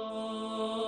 Oh.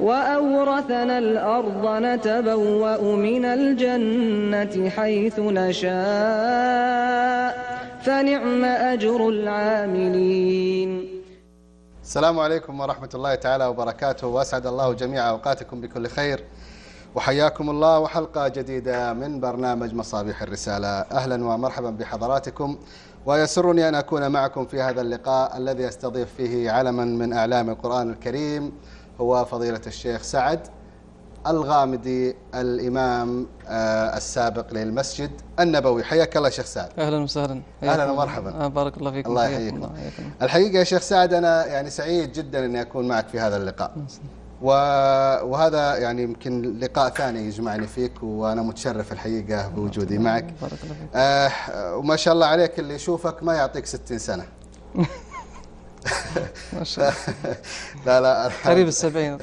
وأورثنا الأرض نتبوأ من الجنة حيث نشاء. فنعم أجر العاملين. السلام عليكم ورحمة الله تعالى وبركاته. وأسعد الله جميع أوقاتكم بكل خير. وحياكم الله وحلقة جديدة من برنامج مصابيح الرسالة. أهلا ومرحبا بحضراتكم. ويسرني أن أكون معكم في هذا اللقاء الذي أستضيف فيه علما من أعلام القرآن الكريم هو فضيلة الشيخ سعد الغامدي الإمام آه، السابق للمسجد النبوي. حياك الله شيخ سعد. أهلا وسهلا. أهلاً ومرحبا. آه بارك الله فيكم. الله يحييكم. الحقيقة يا شيخ سعد أنا يعني سعيد جدا أني أكون معك في هذا اللقاء. وهذا يعني يمكن لقاء ثاني يجمعني فيك وأنا متشرف الحقيقة بوجودي معك. بارك الله فيك. آه وما شاء الله عليك اللي يشوفك ما يعطيك 60 سنة. ما شاء الله. لا لا قريب السبعين.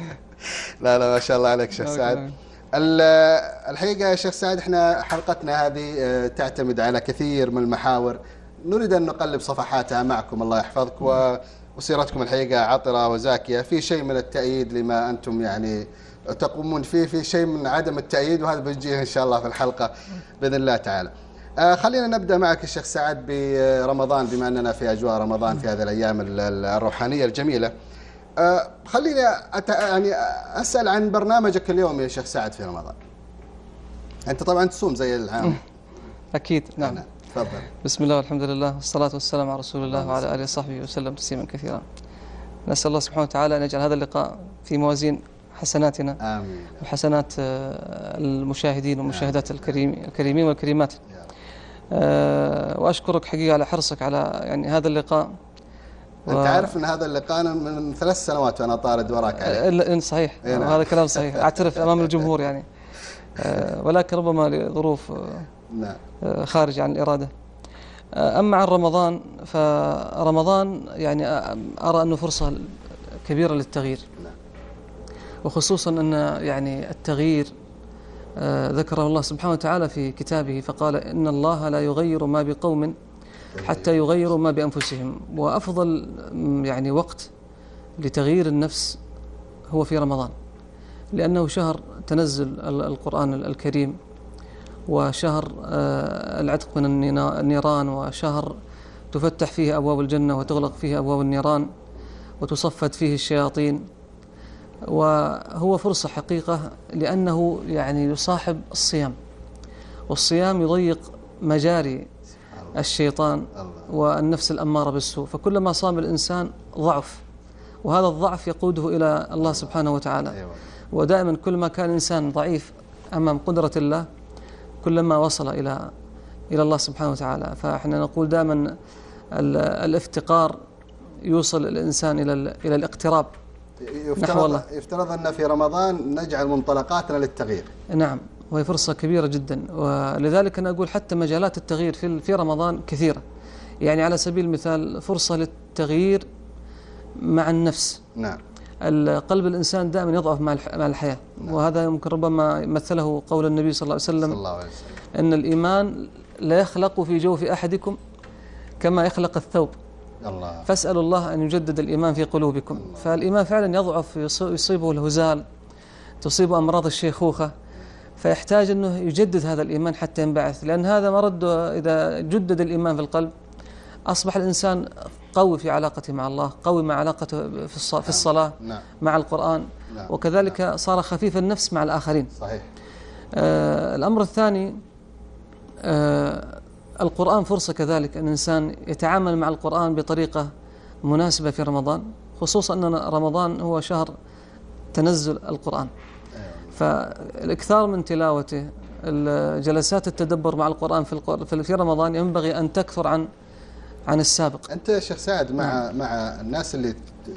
لا لا ما شاء الله عليك شيخ سعد. الحقيقة يا شيخ سعد إحنا حلقتنا هذه آه، تعتمد على كثير من المحاور. نريد أن نقلب صفحاتها معكم الله يحفظك وسيرتكم الحقيقة عطرة وزاكية. في شيء من التأييد لما أنتم يعني تقومون فيه في شيء من عدم التأييد وهذا بنجيه إن شاء الله في الحلقة بإذن الله تعالى. خلينا نبدأ معك الشيخ سعد برمضان بما أننا في أجواء رمضان في هذه الأيام ال- ال- الروحانية الجميلة. آه، خليني أت... يعني أسأل عن برنامجك اليوم يا شيخ سعد في رمضان. أنت طبعا تصوم زي العام. أكيد نعم. نعم تفضل. بسم الله والحمد لله والصلاة والسلام على رسول الله وعلى آله وصحبه وسلم تسليما كثيرا. نسأل الله سبحانه وتعالى أن يجعل هذا اللقاء في موازين حسناتنا آمين. وحسنات آه، المشاهدين والمشاهدات الكريم الكريمين والكريمات. يا آه، وأشكرك حقيقة على حرصك على يعني هذا اللقاء. أنت عارف أن هذا اللقاء من ثلاث سنوات وأنا طارد وراك عليه. صحيح. نعم. وهذا كلام صحيح. أعترف أمام الجمهور يعني. آه، ولكن ربما لظروف آه، نعم. خارج عن الإرادة. آه، أما عن رمضان فرمضان يعني أرى أنه فرصة كبيرة للتغيير. نعم. وخصوصا أن يعني التغيير ذكره الله سبحانه وتعالى في كتابه فقال إن الله لا يغير ما بقوم حتى يغيروا ما بأنفسهم. وأفضل يعني وقت لتغيير النفس هو في رمضان لأنه شهر تنزل ال- القرآن ال- الكريم وشهر آه، العتق من النيران وشهر تفتح فيه أبواب الجنة وتغلق فيه أبواب النيران وتصفد فيه الشياطين. وهو فرصة حقيقة لأنه يعني يصاحب الصيام والصيام يضيق مجاري الشيطان والنفس الأمارة بالسوء فكلما صام الإنسان ضعف وهذا الضعف يقوده إلى الله سبحانه وتعالى. أيوة. ودائما كل ما كان الإنسان ضعيف أمام قدرة الله كلما وصل إلى إلى الله سبحانه وتعالى. فإحنا نقول دائما ال- الافتقار يوصل الإنسان إلى إلى الاقتراب. الله. يفترض يفترض أن في رمضان نجعل منطلقاتنا للتغيير. نعم وهي فرصة كبيرة جدا. ولذلك أنا أقول حتى مجالات التغيير في في رمضان كثيرة. يعني على سبيل المثال فرصة للتغيير مع النفس. نعم. قلب الإنسان دائما يضعف مع مع الحياة. وهذا يمكن ربما مثله قول النبي صلى الله عليه صلى وسلم الله عليه وسلم. أن الإيمان لا يخلق في جوف أحدكم كما يخلق الثوب. الله. فاسألوا الله أن يجدد الإيمان في قلوبكم. فالإيمان فعلا يضعف يص- يصيبه الهزال تصيبه أمراض الشيخوخة. فيحتاج أنه يجدد هذا الإيمان حتى ينبعث لأن هذا مرد إذا جدد الإيمان في القلب أصبح الإنسان قوي في علاقته مع الله قوي مع علاقته في في الصلاة نعم. مع القرآن نعم. وكذلك صار خفيف النفس مع الآخرين. صحيح. آه، الأمر الثاني آه، القرآن فرصة كذلك أن الإنسان يتعامل مع القرآن بطريقة مناسبة في رمضان خصوصا أن رمضان هو شهر تنزل القرآن فالإكثار من تلاوته جلسات التدبر مع القرآن في في رمضان ينبغي أن تكثر عن عن السابق يا شيخ سعد مع نعم. مع الناس اللي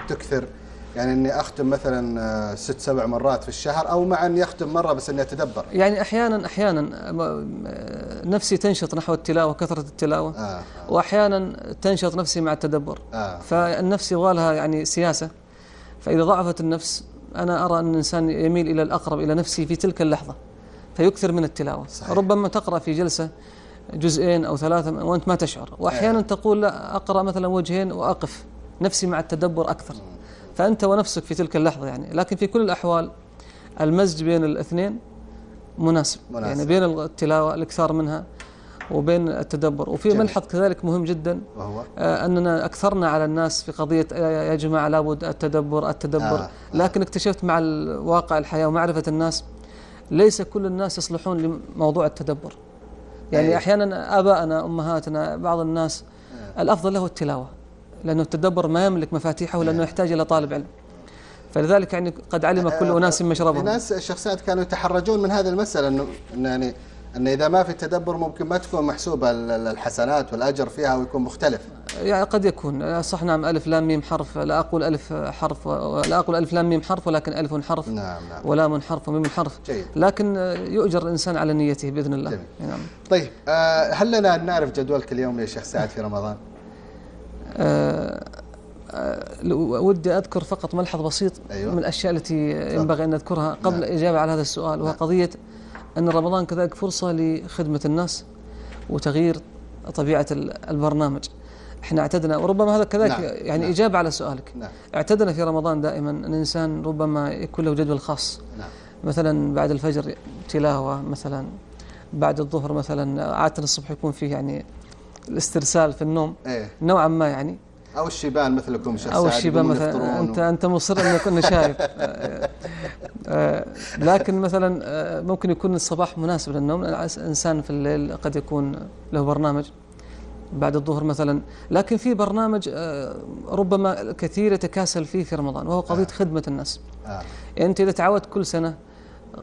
تكثر يعني إني أختم مثلا آه، ست سبع مرات في الشهر أو مع إني أختم مرة بس إني أتدبر. يعني أحيانا أحيانا م- نفسي تنشط نحو التلاوة كثرة التلاوة. آه آه, وأحيانا تنشط نفسي مع التدبر. آه. فالنفس يبغى لها يعني سياسة. فإذا ضعفت النفس أنا أرى أن الإنسان يميل إلى الأقرب إلى نفسه في تلك اللحظة. فيكثر من التلاوة. صحيح. ربما تقرأ في جلسة جزئين أو ثلاثة وأنت ما تشعر. وأحيانا تقول لا أقرأ مثلا وجهين وأقف. نفسي مع التدبر أكثر. فأنت ونفسك في تلك اللحظة يعني لكن في كل الأحوال المزج بين الاثنين مناسب, مناسب. يعني بين التلاوة الإكثار منها وبين التدبر وفي جميل. ملحظ كذلك مهم جدا وهو آه، أننا أكثرنا على الناس في قضية آه، يا جماعة لابد التدبر التدبر آه، آه. لكن اكتشفت مع الواقع الحياة ومعرفة الناس ليس كل الناس يصلحون لموضوع التدبر يعني أي. أحيانا آباءنا أمهاتنا بعض الناس الأفضل له التلاوة لأنه التدبر ما يملك مفاتيحه لأنه يحتاج إلى طالب علم. فلذلك يعني قد علم كل أناس مشربهم. ناس الشيخ سعد كانوا يتحرجون من هذه المسألة انه إنه يعني ان إذا ما في تدبر ممكن ما تكون ال- الحسنات والأجر فيها ويكون مختلف. يعني قد يكون. صح نعم ألف لام ميم حرف. لا أقول ألف حرف لا أقول ألف لام ميم حرف ولكن ألف حرف نعم نعم. ولام حرف وميم حرف. جيد. لكن يؤجر الإنسان على نيته بإذن الله. جميل. نعم. طيب آه، هل لنا أن نعرف جدولك اليومي يا شيخ سعد في رمضان؟ آه، آه، لو- ودي أذكر فقط ملحظ بسيط أيوة. من الأشياء التي ينبغي أن نذكرها قبل الإجابة على هذا السؤال وهو قضية أن رمضان كذلك فرصة لخدمة الناس وتغيير طبيعة ال- البرنامج. إحنا اعتدنا وربما هذا كذلك نعم. يعني نعم. إجابة على سؤالك. نعم. اعتدنا في رمضان دائما أن الإنسان ربما يكون له جدول خاص. نعم. مثلا بعد الفجر تلاوة مثلا بعد الظهر مثلا عادة الصبح يكون فيه يعني الاسترسال في النوم. إيه. نوعا ما يعني. أو الشيبان مثلكم شيخ أو الشيبان مثلا. انت أنت مصر ان كنا شايف. آه، آه، لكن مثلا آه، ممكن يكون الصباح مناسب للنوم الإنسان في الليل قد يكون له برنامج بعد الظهر مثلا. لكن في برنامج ربما كثير يتكاسل فيه في رمضان وهو قضية خدمة الناس. آه. يعني أنت إذا تعودت كل سنة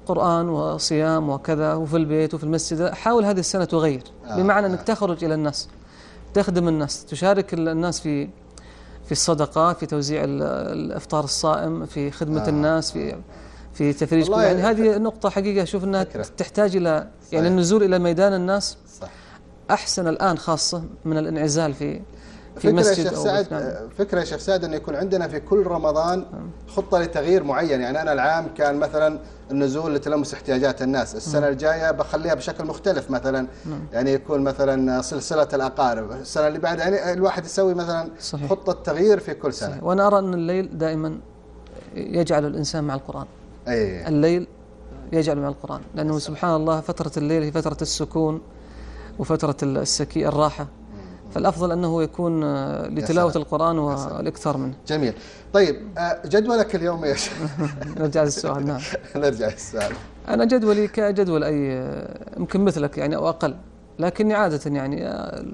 قرآن وصيام وكذا وفي البيت وفي المسجد حاول هذه السنة تغير. آه، بمعنى آه. انك تخرج إلى الناس. تخدم الناس تشارك ال- الناس في في الصدقة في توزيع ال- الإفطار الصائم في خدمة آه. الناس في في تفريج والله يعني هذه نقطة حقيقة أشوف إنها فكرة. تحتاج إلى يعني صحيح. النزول إلى ميدان الناس صح أحسن الآن خاصة من الانعزال في في فكرة يا مسجد شيخ سعد. نعم. فكرة يا شيخ سعد أن يكون عندنا في كل رمضان خطة لتغيير معين يعني أنا العام كان مثلا النزول لتلمس احتياجات الناس. السنة الجاية بخليها بشكل مختلف مثلا يعني يكون مثلا سلسلة الأقارب. السنة اللي بعدها يعني الواحد يسوي مثلا صحيح. خطة تغيير في كل سنة. صحيح. وأنا أرى أن الليل دائما يجعل الإنسان مع القرآن. أي الليل يجعل مع القرآن لأنه سبحان الله فترة الليل هي فترة السكون وفترة السكي الراحة. فالأفضل أنه يكون آه، لتلاوة. القرآن والإكثار منه. جميل. طيب آه، جدولك اليوم شيخ نرجع للسؤال نعم. نرجع للسؤال. أنا جدولي كجدول أي آه، يمكن مثلك يعني أو أقل لكني عادة يعني آه،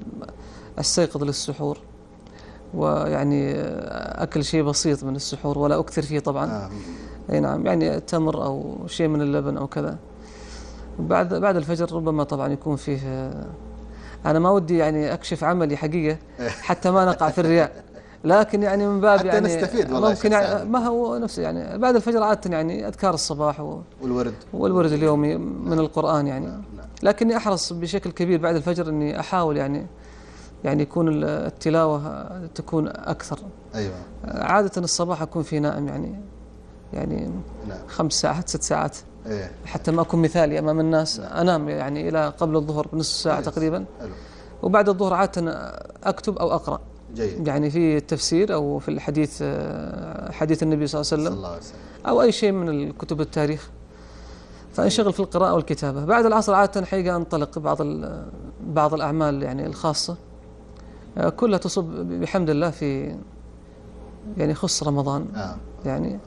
أستيقظ للسحور ويعني آه، أكل شيء بسيط من السحور ولا أكثر فيه طبعا. آه. أي نعم يعني تمر أو شيء من اللبن أو كذا. بعد بعد الفجر ربما طبعا يكون فيه أنا ما ودي يعني أكشف عملي حقيقة حتى ما نقع في الرياء. لكن يعني من باب حتى يعني نستفيد والله ممكن يعني. ما هو نفسه يعني بعد الفجر عادة يعني أذكار الصباح و- والورد. والورد اليومي من القرآن يعني. لكني أحرص بشكل كبير بعد الفجر إني أحاول يعني يعني يكون ال- التلاوة تكون أكثر. أيوة. عادة الصباح أكون فيه نائم يعني يعني نعم. خمس ساعات ست ساعات. إيه. حتى ما أكون مثالي أمام الناس. أنام يعني إلى قبل الظهر بنصف ساعة كويس. تقريبا. حلو. وبعد الظهر عادة أكتب أو أقرأ. جيد. يعني في التفسير أو في الحديث حديث النبي صلى الله عليه وسلم. الله عليه وسلم. أو أي شيء من الكتب التاريخ. فانشغل في القراءة والكتابة. بعد العصر عادة حقيقة أنطلق بعض بعض الأعمال يعني الخاصة. آه، كلها تصب بحمد الله في يعني يخص رمضان. آه. يعني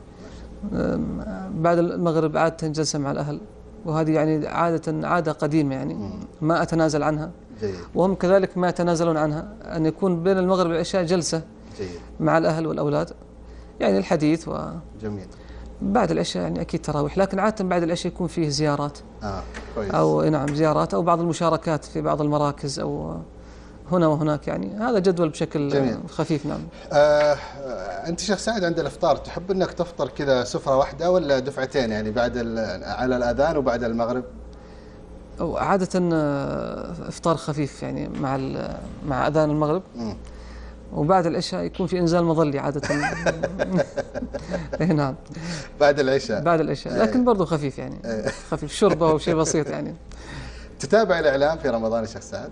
بعد المغرب عادة جلسة مع الأهل. وهذه يعني عادة عادة قديمة يعني. ما أتنازل عنها. وهم كذلك ما يتنازلون عنها. أن يكون بين المغرب والعشاء جلسة مع الأهل والأولاد. يعني الحديث جميل. وبعد العشاء يعني أكيد تراويح. لكن عادة بعد العشاء يكون فيه زيارات. آه كويس. أو نعم زيارات أو بعض المشاركات في بعض المراكز أو هنا وهناك يعني. هذا جدول بشكل جميل. خفيف نعم. آه أنت شيخ سعد عند الإفطار تحب أنك تفطر كذا سفرة واحدة ولا دفعتين يعني بعد على الأذان وبعد المغرب؟ أو عادة آه، إفطار خفيف يعني مع مع أذان المغرب. مم. وبعد العشاء يكون في إنزال مظلي عادة. إيه نعم. بعد العشاء. بعد العشاء. لكن برضو خفيف يعني. خفيف شربة أو شيء بسيط يعني. تتابع الإعلام في رمضان يا شيخ سعد؟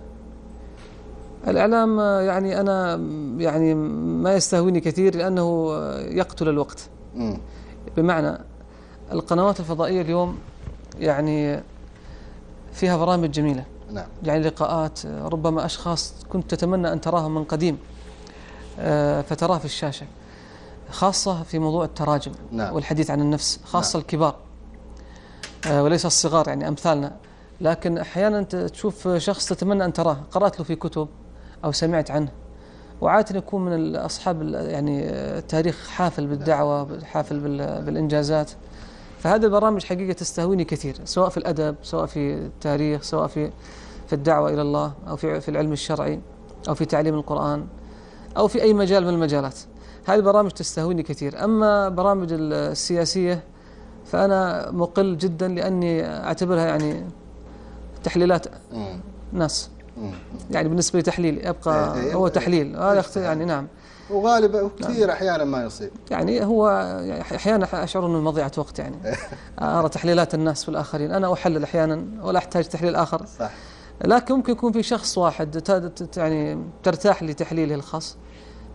الإعلام يعني أنا يعني ما يستهويني كثير لأنه يقتل الوقت. بمعنى القنوات الفضائية اليوم يعني فيها برامج جميلة نعم يعني لقاءات ربما أشخاص كنت تتمنى أن تراهم من قديم آه، فتراه في الشاشة خاصة في موضوع التراجم نعم. والحديث عن النفس خاصة نعم. الكبار آه، وليس الصغار يعني أمثالنا لكن أحيانا تشوف شخص تتمنى أن تراه قرأت له في كتب أو سمعت عنه وعادة يكون من أصحاب يعني آه، تاريخ حافل بالدعوة حافل بال- بالإنجازات فهذه البرامج حقيقة تستهويني كثير سواء في الأدب سواء في التاريخ سواء في في الدعوة إلى الله أو في في العلم الشرعي أو في تعليم القرآن أو في أي مجال من المجالات هذه البرامج تستهويني كثير أما برامج السياسية فأنا مقل جدا لأني أعتبرها يعني تحليلات. ناس. يعني بالنسبة لي تحليل إيه، يبقى إيه، هو تحليل. هذا اخت- إيه. يعني نعم. وغالبا وكثير أحيانا ما يصيب. يعني هو يعني أحيانا أشعر إنه مضيعة وقت يعني. أرى تحليلات الناس والاخرين أنا أحلل أحيانا ولا أحتاج تحليل آخر. صح. لكن ممكن يكون في شخص واحد يعني ترتاح لتحليله الخاص.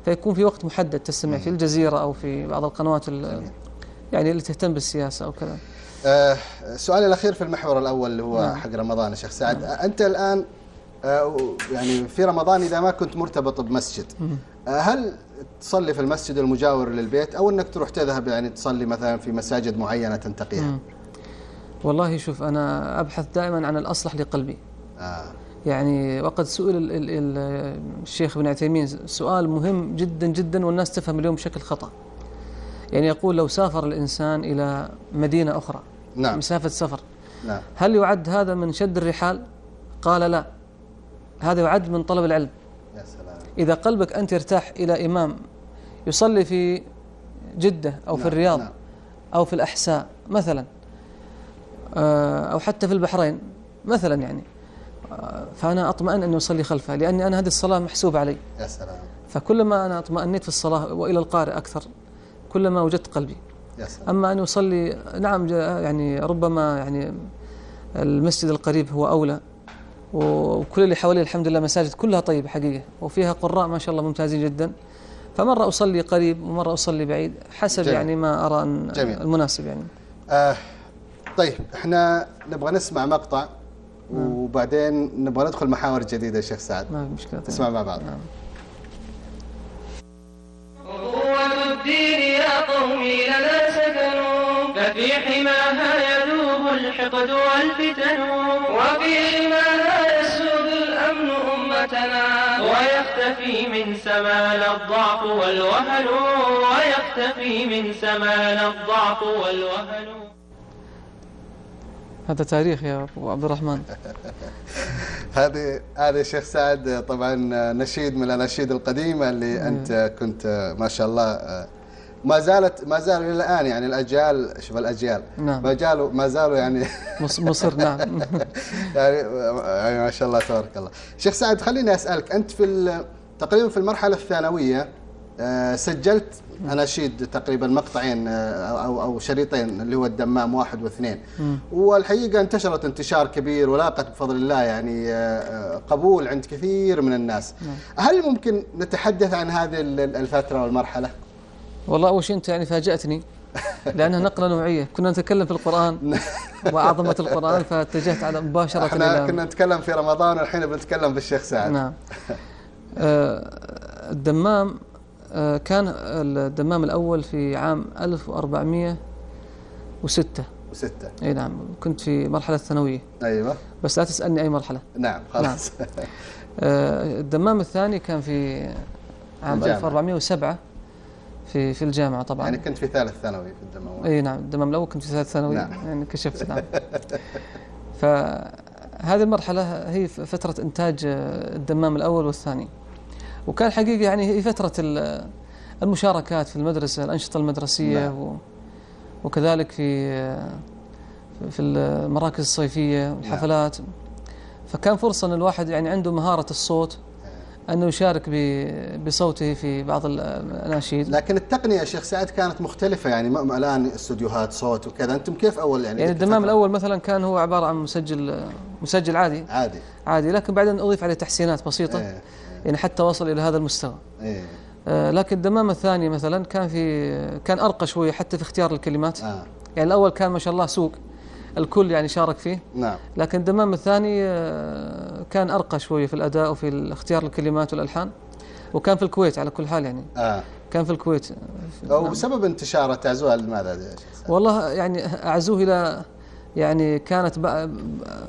فيكون في وقت محدد تستمع في الجزيرة أو في بعض القنوات. يعني اللي تهتم بالسياسة أو كذا. آه سؤالي الأخير في المحور الأول اللي هو نعم. حق رمضان يا شيخ سعد. آه أنت الآن آه يعني في رمضان إذا ما كنت مرتبط بمسجد. آه هل تصلي في المسجد المجاور للبيت أو إنك تروح تذهب يعني تصلي مثلا في مساجد معينة تنتقيها؟ والله شوف أنا أبحث دائما عن الأصلح لقلبي. آه. يعني وقد سئل ال- ال- ال- الشيخ ابن عثيمين سؤال مهم جدا جدا والناس تفهم اليوم بشكل خطأ. يعني يقول لو سافر الإنسان إلى مدينة أخرى نعم. مسافة سفر نعم. هل يعد هذا من شد الرحال؟ قال لا. هذا يعد من طلب العلم. يا سلام. إذا قلبك أنت يرتاح إلى إمام يصلي في جدة أو في نعم، الرياض نعم. أو في الأحساء مثلا آه، أو حتى في البحرين مثلا يعني آه، فأنا أطمئن أن أصلي خلفه لأني أنا هذه الصلاة محسوبة علي. يا سلام. فكلما أنا اطمأنيت في الصلاة وإلى القارئ أكثر كلما وجدت قلبي. يا سلام. أما أن يصلي نعم يعني ربما يعني المسجد القريب هو أولى وكل اللي حواليه الحمد لله مساجد كلها طيبة حقيقة وفيها قراء ما شاء الله ممتازين جدا. فمرة أصلي قريب ومرة أصلي بعيد حسب جميل. يعني ما أرى أن جميل. المناسب يعني. آه طيب إحنا نبغى نسمع مقطع وبعدين نبغى ندخل محاور جديدة يا شيخ سعد. ما في مشكلة نسمع مع بعض. نعم. قوة الدين يا قومي لنا سكنوا ففي حماها يذوب الحقد والفتن وفي حماها يسود الأمن أمتنا. ويختفي من سمان الضعف والوهن. ويختفي من سمان الضعف والوهن. هذا تاريخ يا أبو عبد الرحمن. هذه هذا شيخ سعد طبعا نشيد من الأناشيد القديمة اللي أنت كنت ما شاء الله ما زالت ما زال إلى الآن يعني الاجيال شوف الأجيال نعم. ما زالوا ما زالوا يعني مص- مصر نعم يعني يعني ما شاء الله تبارك الله. شيخ سعد خليني أسألك أنت في تقريبا في المرحلة الثانوية آه، سجلت أناشيد تقريبا مقطعين آه، أو أو شريطين اللي هو الدمام واحد واثنين والحقيقة انتشرت انتشار كبير ولاقت بفضل الله يعني آه، قبول عند كثير من الناس. هل ممكن نتحدث عن هذه ال- الفترة والمرحلة؟ والله أول شيء أنت يعني فاجأتني لأنها نقلة نوعية. كنا نتكلم في القرآن وعظمة القرآن فاتجهت على مباشرة إحنا كنا نتكلم في رمضان والحين بنتكلم بالشيخ سعد. نعم. آه، الدمام آه، كان الدمام الأول في عام وستة. وستة. إي نعم. كنت في مرحلة ثانوية أيوه. بس لا تسألني أي مرحلة. نعم خلاص. آه، الدمام الثاني كان في عام الجامعة. 1407 في في الجامعة طبعا. يعني كنت في ثالث ثانوي في الدموات اي نعم الدمام الأول كنت في ثالث ثانوي. نعم. يعني كشفت نعم. فهذه المرحلة هي فترة إنتاج آه، الدمام الأول والثاني. وكان حقيقه يعني هي فترة ال- المشاركات في المدرسة الأنشطة المدرسية نعم. و وكذلك في آه، في المراكز الصيفية والحفلات. فكان فرصة إن الواحد يعني عنده مهارة الصوت أنه يشارك بصوته في بعض الأناشيد. لكن التقنية يا شيخ سعد كانت مختلفة يعني الآن استوديوهات صوت وكذا. أنتم كيف أول يعني يعني الدمام؟ الأول مثلا كان هو عبارة عن مسجل مسجل عادي. عادي. عادي. لكن بعدين أضيف عليه تحسينات بسيطة. إيه. يعني حتى وصل إلى هذا المستوى. إيه. آه، لكن الدمام الثاني مثلا كان في كان أرقى شوية حتى في اختيار الكلمات. آه. يعني الأول كان ما شاء الله سوق. الكل يعني شارك فيه. نعم. لكن الدمام الثاني آه، كان أرقى شوية في الأداء وفي اختيار الكلمات والألحان. وكان في الكويت على كل حال يعني. آه. كان في الكويت. أو سبب انتشارة تعزوها لماذا؟ والله يعني أعزوه إلى يعني كانت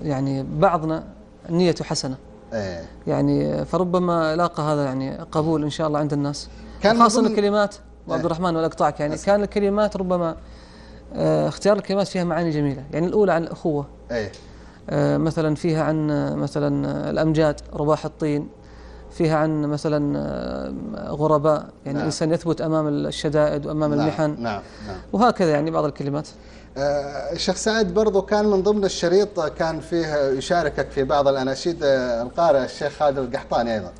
يعني بعضنا نيته حسنة. إيه. يعني فربما لاقى هذا يعني قبول إن شاء الله عند الناس. كان ضمن- الكلمات. وعبد إيه. الرحمن ولا أقطعك يعني. كان الكلمات ربما اختيار الكلمات فيها معاني جميلة. يعني الأولى عن الأخوة. إيه آه، مثلا فيها عن آه، مثلا آه، الأمجاد رباح الطين. فيها عن مثلا آه، غرباء. يعني نعم. الإنسان يثبت أمام الشدائد وأمام نعم المحن نعم نعم. وهكذا يعني بعض الكلمات. آه، الشيخ سعد برضو كان من ضمن الشريط كان فيه يشاركك في بعض الأناشيد آه، القارئ الشيخ خالد القحطاني أيضا.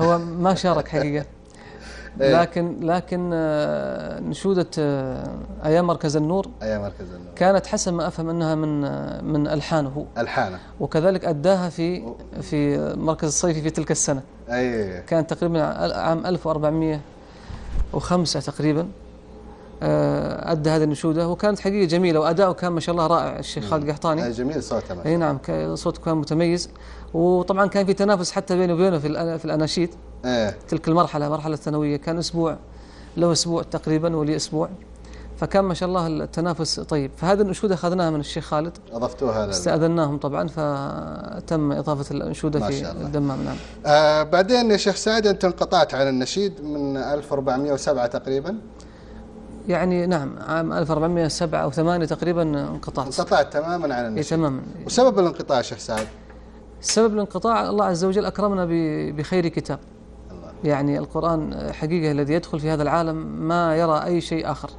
هو ما شارك حقيقة. إيه. لكن لكن آه، نشودة آه، أيام مركز النور أي مركز النور. كانت حسب ما أفهم أنها من آه، من ألحانه. ألحانة. وكذلك أداها في في مركز الصيفي في تلك السنة. أي. كان تقريبا عام 1405 تقريبا أدى هذه النشودة. وكانت حقيقة جميلة وأداؤه كان ما شاء الله رائع الشيخ خالد القحطاني أي جميل صوته أي. نعم صوته كان متميز. وطبعا كان في تنافس حتى بينه وبينه في في الأناشيد. إيه. تلك المرحلة مرحلة الثانوية. كان أسبوع له أسبوع تقريبا ولي أسبوع. فكان ما شاء الله التنافس طيب. فهذه الأنشودة أخذناها من الشيخ خالد. أضفتوها لل... استأذناهم طبعا فتم إضافة الأنشودة ما في شاء الله. الدمام. نعم. آه بعدين يا شيخ سعد أنت انقطعت عن النشيد من 1407 تقريبا؟ يعني نعم عام 1407 أو 8 تقريبا انقطعت. انقطعت تماما عن اي النشيد. تماما. وسبب الانقطاع شيخ سعد؟ سبب الانقطاع الله عز وجل أكرمنا ب- بخير كتاب. يعني القرآن حقيقة الذي يدخل في هذا العالم ما يرى أي شيء آخر.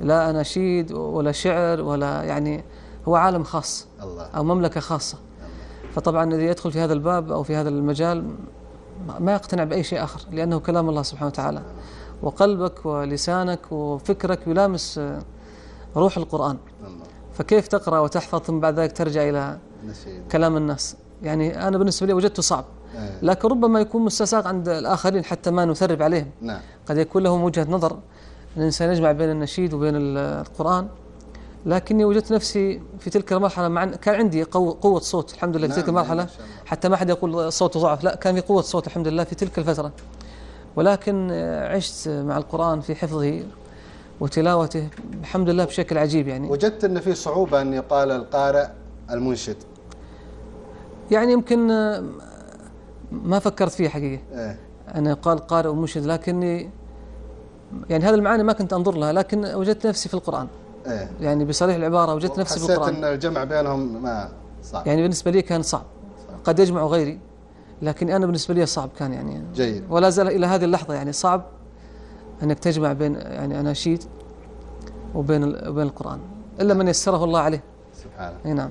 لا أناشيد ولا شعر ولا يعني هو عالم خاص الله. أو مملكة خاصة. فطبعا الذي يدخل في هذا الباب أو في هذا المجال ما يقتنع بأي شيء آخر لأنه كلام الله سبحانه وتعالى. وقلبك ولسانك وفكرك يلامس روح القرآن. الله. فكيف تقرأ وتحفظ ثم بعد ذلك ترجع إلى نشيد. كلام الناس؟ يعني أنا بالنسبة لي وجدته صعب. إيه. لكن ربما يكون مستساغ عند الآخرين حتى ما نثرب عليهم. نعم. قد يكون لهم وجهة نظر. الإنسان يجمع بين النشيد وبين ال- القرآن. لكني وجدت نفسي في تلك المرحلة مع كان عندي قوه, قوة صوت الحمد لله في نعم، تلك شاء الله. حتى ما حد يقول صوته ضعف. لا كان في قوة صوت الحمد لله في تلك الفترة. ولكن آه، عشت مع القرآن في حفظه وتلاوته الحمد لله بشكل عجيب يعني. وجدت أن في صعوبة أن يقال القارئ المنشد. يعني يمكن آه، ما فكرت فيه حقيقة. إيه. أن يقال قارئ ومنشد لكني يعني هذه المعاني ما كنت أنظر لها لكن وجدت نفسي في القرآن. إيه. يعني بصريح العبارة وجدت نفسي في حسيت القرآن. أن الجمع بينهم ما صعب. يعني بالنسبة لي كان صعب. قد يجمع غيري لكن أنا بالنسبة لي صعب كان يعني. جيد. ولا زال إلى هذه اللحظة يعني صعب أنك تجمع بين يعني أناشيد وبين وبين القرآن إلا من يسره الله عليه. سبحانه. نعم.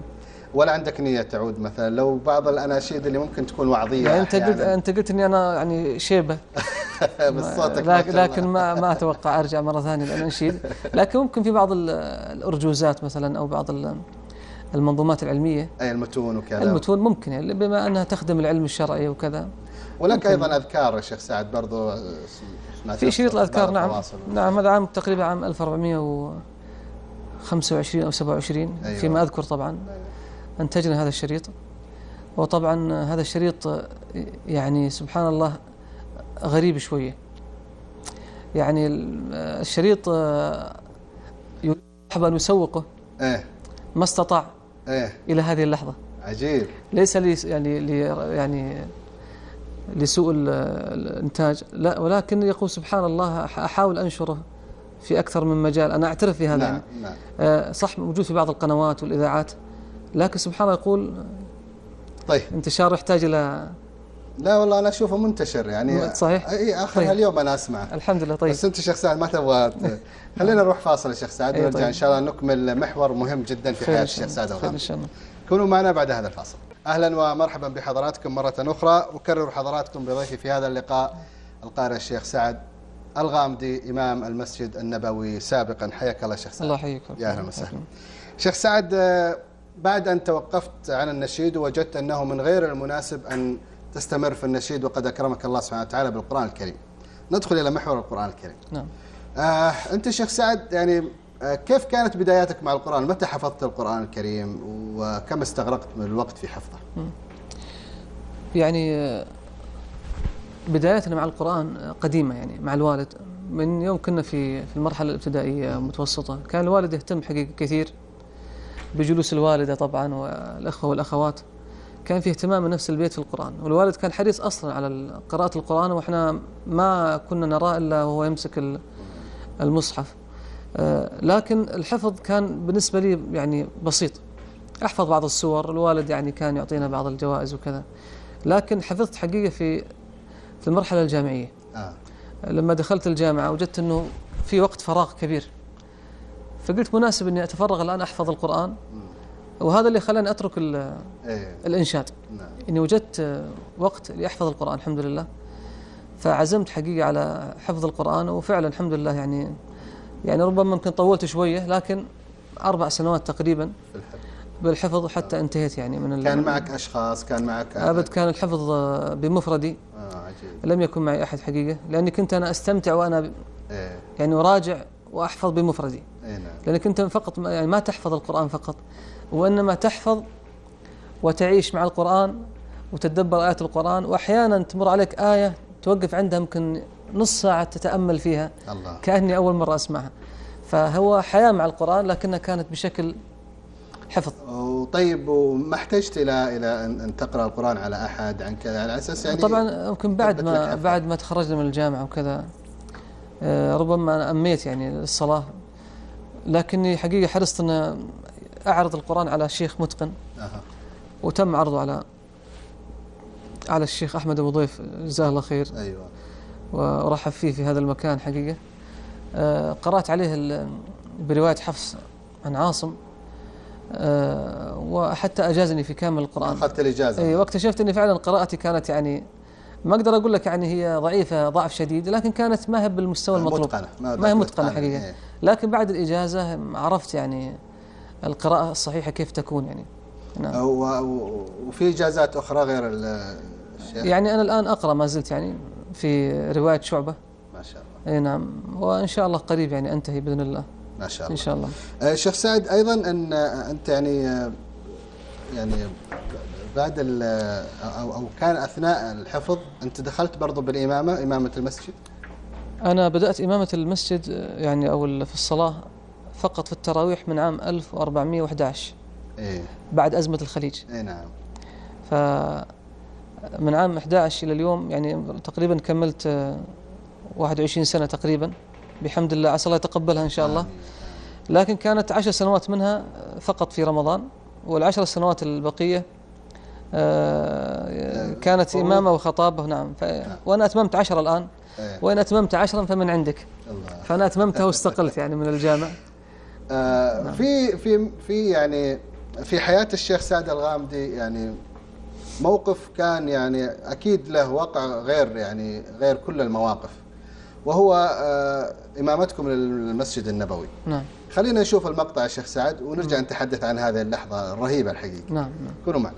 ولا عندك نية تعود مثلا. لو بعض الأناشيد اللي ممكن تكون وعظية يعني أنت قلت أحياناً، أنت قلت إني أنا يعني شيبة. بس صوتك ما لكن, لكن. ما ما أتوقع أرجع مرة ثانية للانشيد لكن ممكن في بعض ال- الأرجوزات مثلا أو بعض ال- المنظومات العلمية. أي المتون وكذا. المتون ممكن يعني بما أنها تخدم العلم الشرعي وكذا. ولك ممكن. أيضا أذكار يا شيخ سعد برضو في شريط الأذكار نعم. نعم هذا عام تقريبا عام 1425 أو 27 أيوة. فيما أذكر طبعا. انتجنا هذا الشريط. وطبعا هذا الشريط يعني سبحان الله غريب شوية يعني ال- الشريط يريد حب أن يسوقه. إيه. ما استطاع إيه. إلى هذه اللحظة. عجيب. ليس لي يعني لي يعني لسوء ال- الإنتاج. لا ولكن يقول سبحان الله أح- أحاول أنشره في أكثر من مجال. أنا أعترف في هذا. نعم يعني نعم. آه، صح موجود في بعض القنوات والإذاعات. لكن سبحان الله يقول طيب. انتشاره يحتاج إلى لا والله أنا أشوفه منتشر يعني. صحيح. إي آخر طيب. هاليوم أنا أسمعه. الحمد لله طيب. بس أنت شيخ سعد ما تبغى خلينا نروح فاصل يا شيخ سعد ونرجع طيب. إن شاء الله نكمل محور مهم جدا في حياة الشيخ. سعد الغامدي إن شاء الله. كونوا معنا بعد هذا الفاصل. أهلا ومرحبا بحضراتكم مرة أخرى. أكرر حضراتكم بضيفي في هذا اللقاء القارئ الشيخ سعد الغامدي إمام المسجد النبوي سابقا. حياك الله شيخ سعد. الله يحييك. يا أهلا وسهلا. شيخ سعد آه، بعد أن توقفت عن النشيد ووجدت أنه من غير المناسب أن تستمر في النشيد وقد أكرمك الله سبحانه وتعالى بالقرآن الكريم. ندخل إلى محور القرآن الكريم. نعم. آه أنت شيخ سعد يعني آه كيف كانت بداياتك مع القرآن؟ متى حفظت القرآن الكريم؟ وكم استغرقت من الوقت في حفظه؟ يعني آه، بدايتنا مع القرآن قديمة يعني مع الوالد. من يوم كنا في في المرحلة الابتدائية المتوسطة كان الوالد يهتم حقيقة كثير. بجلوس الوالدة طبعا والأخوة والأخوات. كان في اهتمام من نفس البيت في القرآن. والوالد كان حريص أصلا على قراءة القرآن وإحنا ما كنا نراه إلا وهو يمسك ال- المصحف. آه، لكن الحفظ كان بالنسبة لي يعني بسيط. أحفظ بعض السور الوالد يعني كان يعطينا بعض الجوائز وكذا. لكن حفظت حقيقة في في المرحلة الجامعية. آه. لما دخلت الجامعة وجدت أنه في وقت فراغ كبير. فقلت مناسب أني أتفرغ الآن أحفظ القرآن. وهذا اللي خلاني أترك ال- إيه. الإنشاد. نعم. إني وجدت آه، وقت لأحفظ القرآن الحمد لله. فعزمت حقيقه على حفظ القرآن وفعلا الحمد لله يعني يعني ربما ممكن طولت شوية لكن أربع سنوات تقريبا بالحفظ. حتى انتهيت يعني من كان معك أشخاص؟ كان معك أبد كان الحفظ آه، بمفردي. آه عجيب. لم يكن معي أحد حقيقة لأني كنت أنا أستمتع وأنا ب- إيه. يعني أراجع وأحفظ بمفردي. إيه نعم. لأنك أنت فقط ما- يعني ما تحفظ القرآن فقط وإنما تحفظ وتعيش مع القرآن وتتدبر آيات القرآن وأحيانا تمر عليك آية توقف عندها يمكن نص ساعة تتأمل فيها الله. كأني أول مرة أسمعها. فهو حياة مع القرآن لكنها كانت بشكل حفظ. وطيب وما احتجت إلى إلى ان أن تقرأ القرآن على أحد؟ عن كذا على أساس يعني طبعا يمكن بعد ما. بعد ما تخرجنا من الجامعة وكذا آه، ربما أميت يعني الصلاه لكني حقيقة حرصت أن أعرض القرآن على شيخ متقن. وتم عرضه على على الشيخ أحمد أبو ضيف. جزاه الله خير. أيوه. ورحب فيه في هذا المكان حقيقة. آه، قرأت عليه برواية حفص عن عاصم. آه، وحتى أجازني في كامل القرآن. اخذت الإجازة. اي واكتشفت اني فعلا قراءتي كانت يعني ما أقدر أقول لك يعني هي ضعيفة ضعف شديد لكن كانت ما هي بالمستوى المطلوب. متقنه ما هي متقنة حقيقه إيه. لكن بعد الإجازة عرفت يعني القراءة الصحيحة كيف تكون يعني. نعم. وفي إجازات أخرى غير يعني أنا الآن أقرأ ما زلت يعني في رواية شعبة. ما شاء الله. اي نعم. وإن شاء الله قريب يعني أنتهي بإذن الله. ما شاء إن الله شاء الله. آه، شيخ سعد أيضا إن أنت يعني آه، يعني بعد ال- أو أو كان أثناء الحفظ أنت دخلت برضو بالإمامة إمامة المسجد؟ أنا بدأت إمامة المسجد آه، يعني أو في الصلاة فقط في التراويح من عام 1411 إيه. بعد أزمة الخليج. اي نعم. ف من عام 11 إلى اليوم يعني تقريبا كملت آه، 21 سنة تقريبا. بحمد الله عسى الله يتقبلها إن شاء الله. لكن كانت عشر سنوات منها فقط في رمضان. والعشر سنوات البقية آه، كانت فروض. إمامة وخطابه نعم. ف... وأنا أتممت عشرة الآن. إيه. وإن أتممت عشرا فمن عندك. الله. فأنا اتممتها واستقلت يعني من الجامع. آه، في في في يعني في حياة الشيخ سعد الغامدي يعني موقف كان يعني أكيد له وقع غير يعني غير كل المواقف. وهو آه، إمامتكم للمسجد النبوي. نعم. خلينا نشوف المقطع يا شيخ سعد ونرجع نتحدث عن هذه اللحظة الرهيبة الحقيقة نعم نعم. كونوا معنا.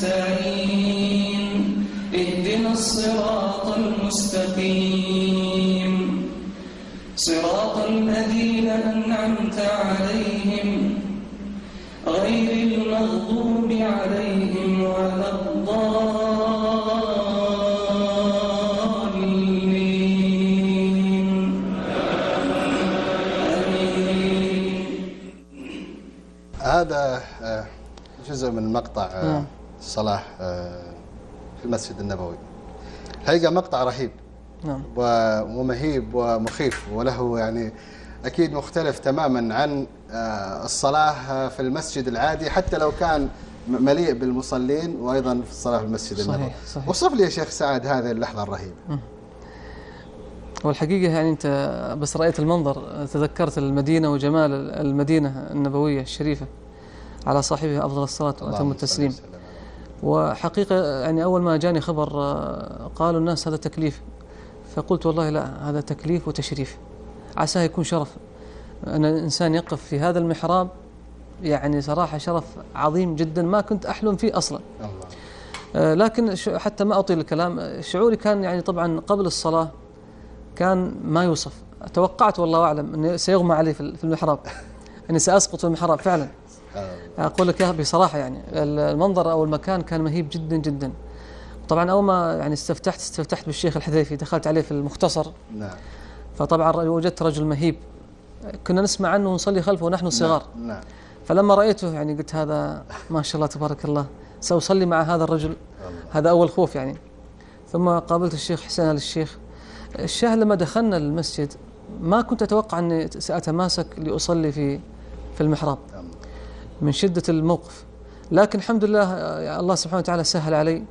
نستعين اهدنا الصراط المستقيم. صراط الذين أنعمت عليهم غير المغضوب عليهم ولا الضالين. آمين. هذا آه، جزء من مقطع آه، نعم. الصلاة آه، في المسجد النبوي. الحقيقة مقطع رهيب. نعم. ومهيب ومخيف وله يعني أكيد مختلف تماما عن آه، الصلاة في المسجد العادي حتى لو كان مليء بالمصلين وأيضا في الصلاة في المسجد صحيح، النبوي. صحيح. وصف لي يا شيخ سعد هذه اللحظة الرهيبة. والحقيقة يعني أنت بس رأيت المنظر تذكرت المدينة وجمال المدينة النبوية الشريفة على صاحبها أفضل الصلاة وأتم التسليم. وحقيقة يعني أول ما جاني خبر آه، قالوا الناس هذا تكليف. فقلت والله لا هذا تكليف وتشريف. عساه يكون شرف. أن الإنسان يقف في هذا المحراب يعني صراحة شرف عظيم جدا ما كنت أحلم فيه أصلا. الله. آه، لكن حتى ما أطيل الكلام شعوري كان يعني طبعا قبل الصلاة كان ما يوصف. توقعت والله أعلم أني سيغمى علي في في المحراب. أني سأسقط في المحراب فعلا. الله أقول لك إياها بصراحة يعني. المنظر أو المكان كان مهيب جدا جدا. طبعا أول ما يعني استفتحت استفتحت بالشيخ الحذيفي دخلت عليه في المختصر. نعم. فطبعا وجدت رجل مهيب. كنا نسمع عنه ونصلي خلفه ونحن صغار. نعم. نعم. فلما رأيته يعني قلت هذا ما شاء الله تبارك الله سأصلي مع هذا الرجل. الله. هذا أول خوف يعني. ثم قابلت الشيخ حسين آل الشيخ. الشاهد لما دخلنا المسجد ما كنت أتوقع أني سأتماسك لأصلي في في المحراب. الله. من شدة الموقف. لكن الحمد لله الله سبحانه وتعالى سهل علي.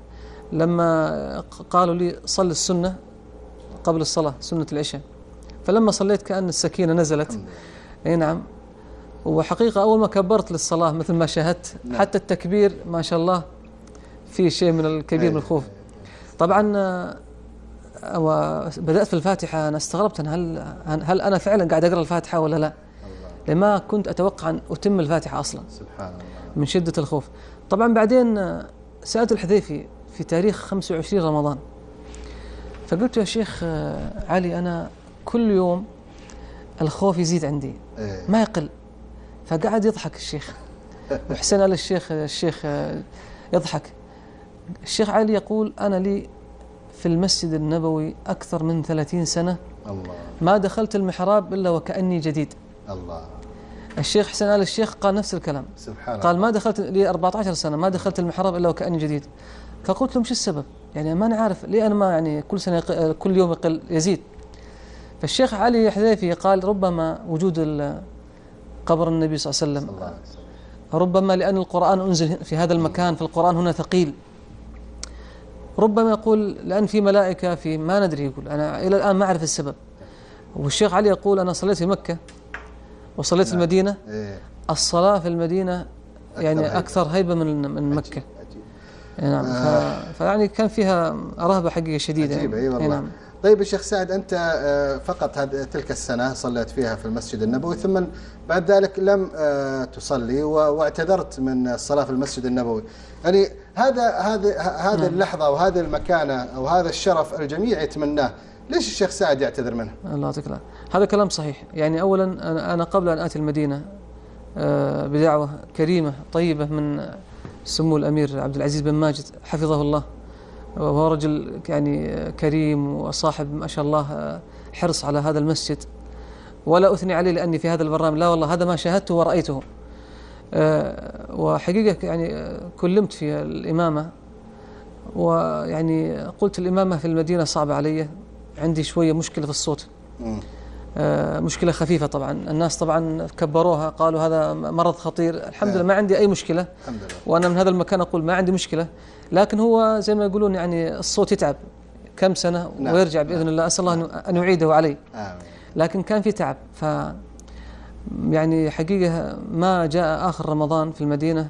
لما قالوا لي صل السنة قبل الصلاة سنة العشاء. فلما صليت كأن السكينة نزلت. أي نعم. وحقيقة أول ما كبرت للصلاة مثل ما شاهدت نعم. حتى التكبير ما شاء الله في شيء من الكبير من الخوف. طبعا وبدأت في الفاتحة أنا استغربت هل هل أنا فعلا قاعد أقرأ الفاتحة ولا لا؟ لما كنت أتوقع أن أتم الفاتحة أصلا. سبحان الله. من شدة الخوف. طبعا بعدين آه، سألت الحذيفي في تاريخ 25 رمضان. فقلت يا شيخ آه، علي أنا كل يوم الخوف يزيد عندي. إيه. ما يقل. فقعد يضحك الشيخ. وحسين قال الشيخ الشيخ آه، يضحك. الشيخ علي يقول أنا لي في المسجد النبوي أكثر من ثلاثين سنة الله. ما دخلت المحراب إلا وكأني جديد. الله. الشيخ حسين آل الشيخ قال نفس الكلام. سبحان قال الله. ما دخلت لي 14 سنة ما دخلت المحراب إلا وكأني جديد. فقلت لهم شو السبب؟ يعني ما نعرف ليه أنا ما يعني كل سنة كل يوم يقل يزيد. فالشيخ علي حذيفي قال ربما وجود قبر النبي صلى الله عليه وسلم. ربما لأن القرآن أنزل في هذا المكان فالقرآن هنا ثقيل. ربما يقول لأن في ملائكة في ما ندري يقول أنا إلى الآن ما أعرف السبب. والشيخ علي يقول أنا صليت في مكة وصليت نعم. المدينة؟ إيه. الصلاة في المدينة يعني هيبة. أكثر هيبة من من مكة. عجيب أي نعم ف... فيعني كان فيها رهبة حقيقة شديدة عجيب اي أي والله. نعم. طيب يا شيخ سعد أنت آه، فقط تلك السنة صليت فيها في المسجد النبوي ثم بعد ذلك لم آه، تصلي واعتذرت من الصلاة في المسجد النبوي. يعني هذا هذه هذه اللحظة وهذه المكانة أو هذا الشرف الجميع يتمناه. ليش الشيخ سعد يعتذر منه؟ الله يعطيك العافية. هذا كلام صحيح. يعني أولا أنا قبل أن آتي المدينة آه، بدعوة كريمة طيبة من سمو الأمير عبد العزيز بن ماجد حفظه الله. وهو رجل يعني كريم وصاحب ما شاء الله آه، حرص على هذا المسجد. ولا أثني عليه لأني في هذا البرنامج لا والله هذا ما شاهدته ورأيته. آه، وحقيقة يعني كلمت في الإمامة. ويعني قلت الإمامة في المدينة صعبة علي عندي شوية مشكلة في الصوت. مشكلة خفيفة طبعا. الناس طبعا كبروها قالوا هذا مرض خطير. الحمد لله ما عندي أي مشكلة. الحمد لله. وأنا من هذا المكان أقول ما عندي مشكلة. لكن هو زي ما يقولون يعني الصوت يتعب. كم سنة نعم. ويرجع بإذن الله. أسأل الله أن- يعيده علي. آمين. لكن كان في تعب. ف يعني حقيقة ما جاء آخر رمضان في المدينة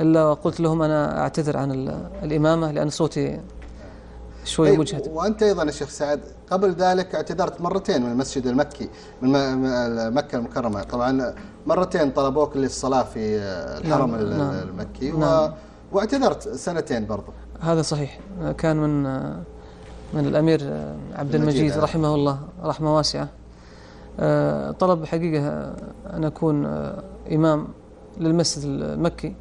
إلا قلت لهم أنا أعتذر عن ال- الإمامة لأن صوتي شوي طيب مجهد. وأنت أيضا يا شيخ سعد قبل ذلك اعتذرت مرتين من المسجد المكي من م- م- مكه المكرمة طبعا مرتين طلبوك للصلاة في الحرم نعم، نعم. المكي. نعم. واعتذرت سنتين برضو هذا صحيح كان من من الأمير عبد المجيد،. رحمه الله رحمة واسعة آه، طلب حقيقة أن أكون آه، إمام للمسجد المكي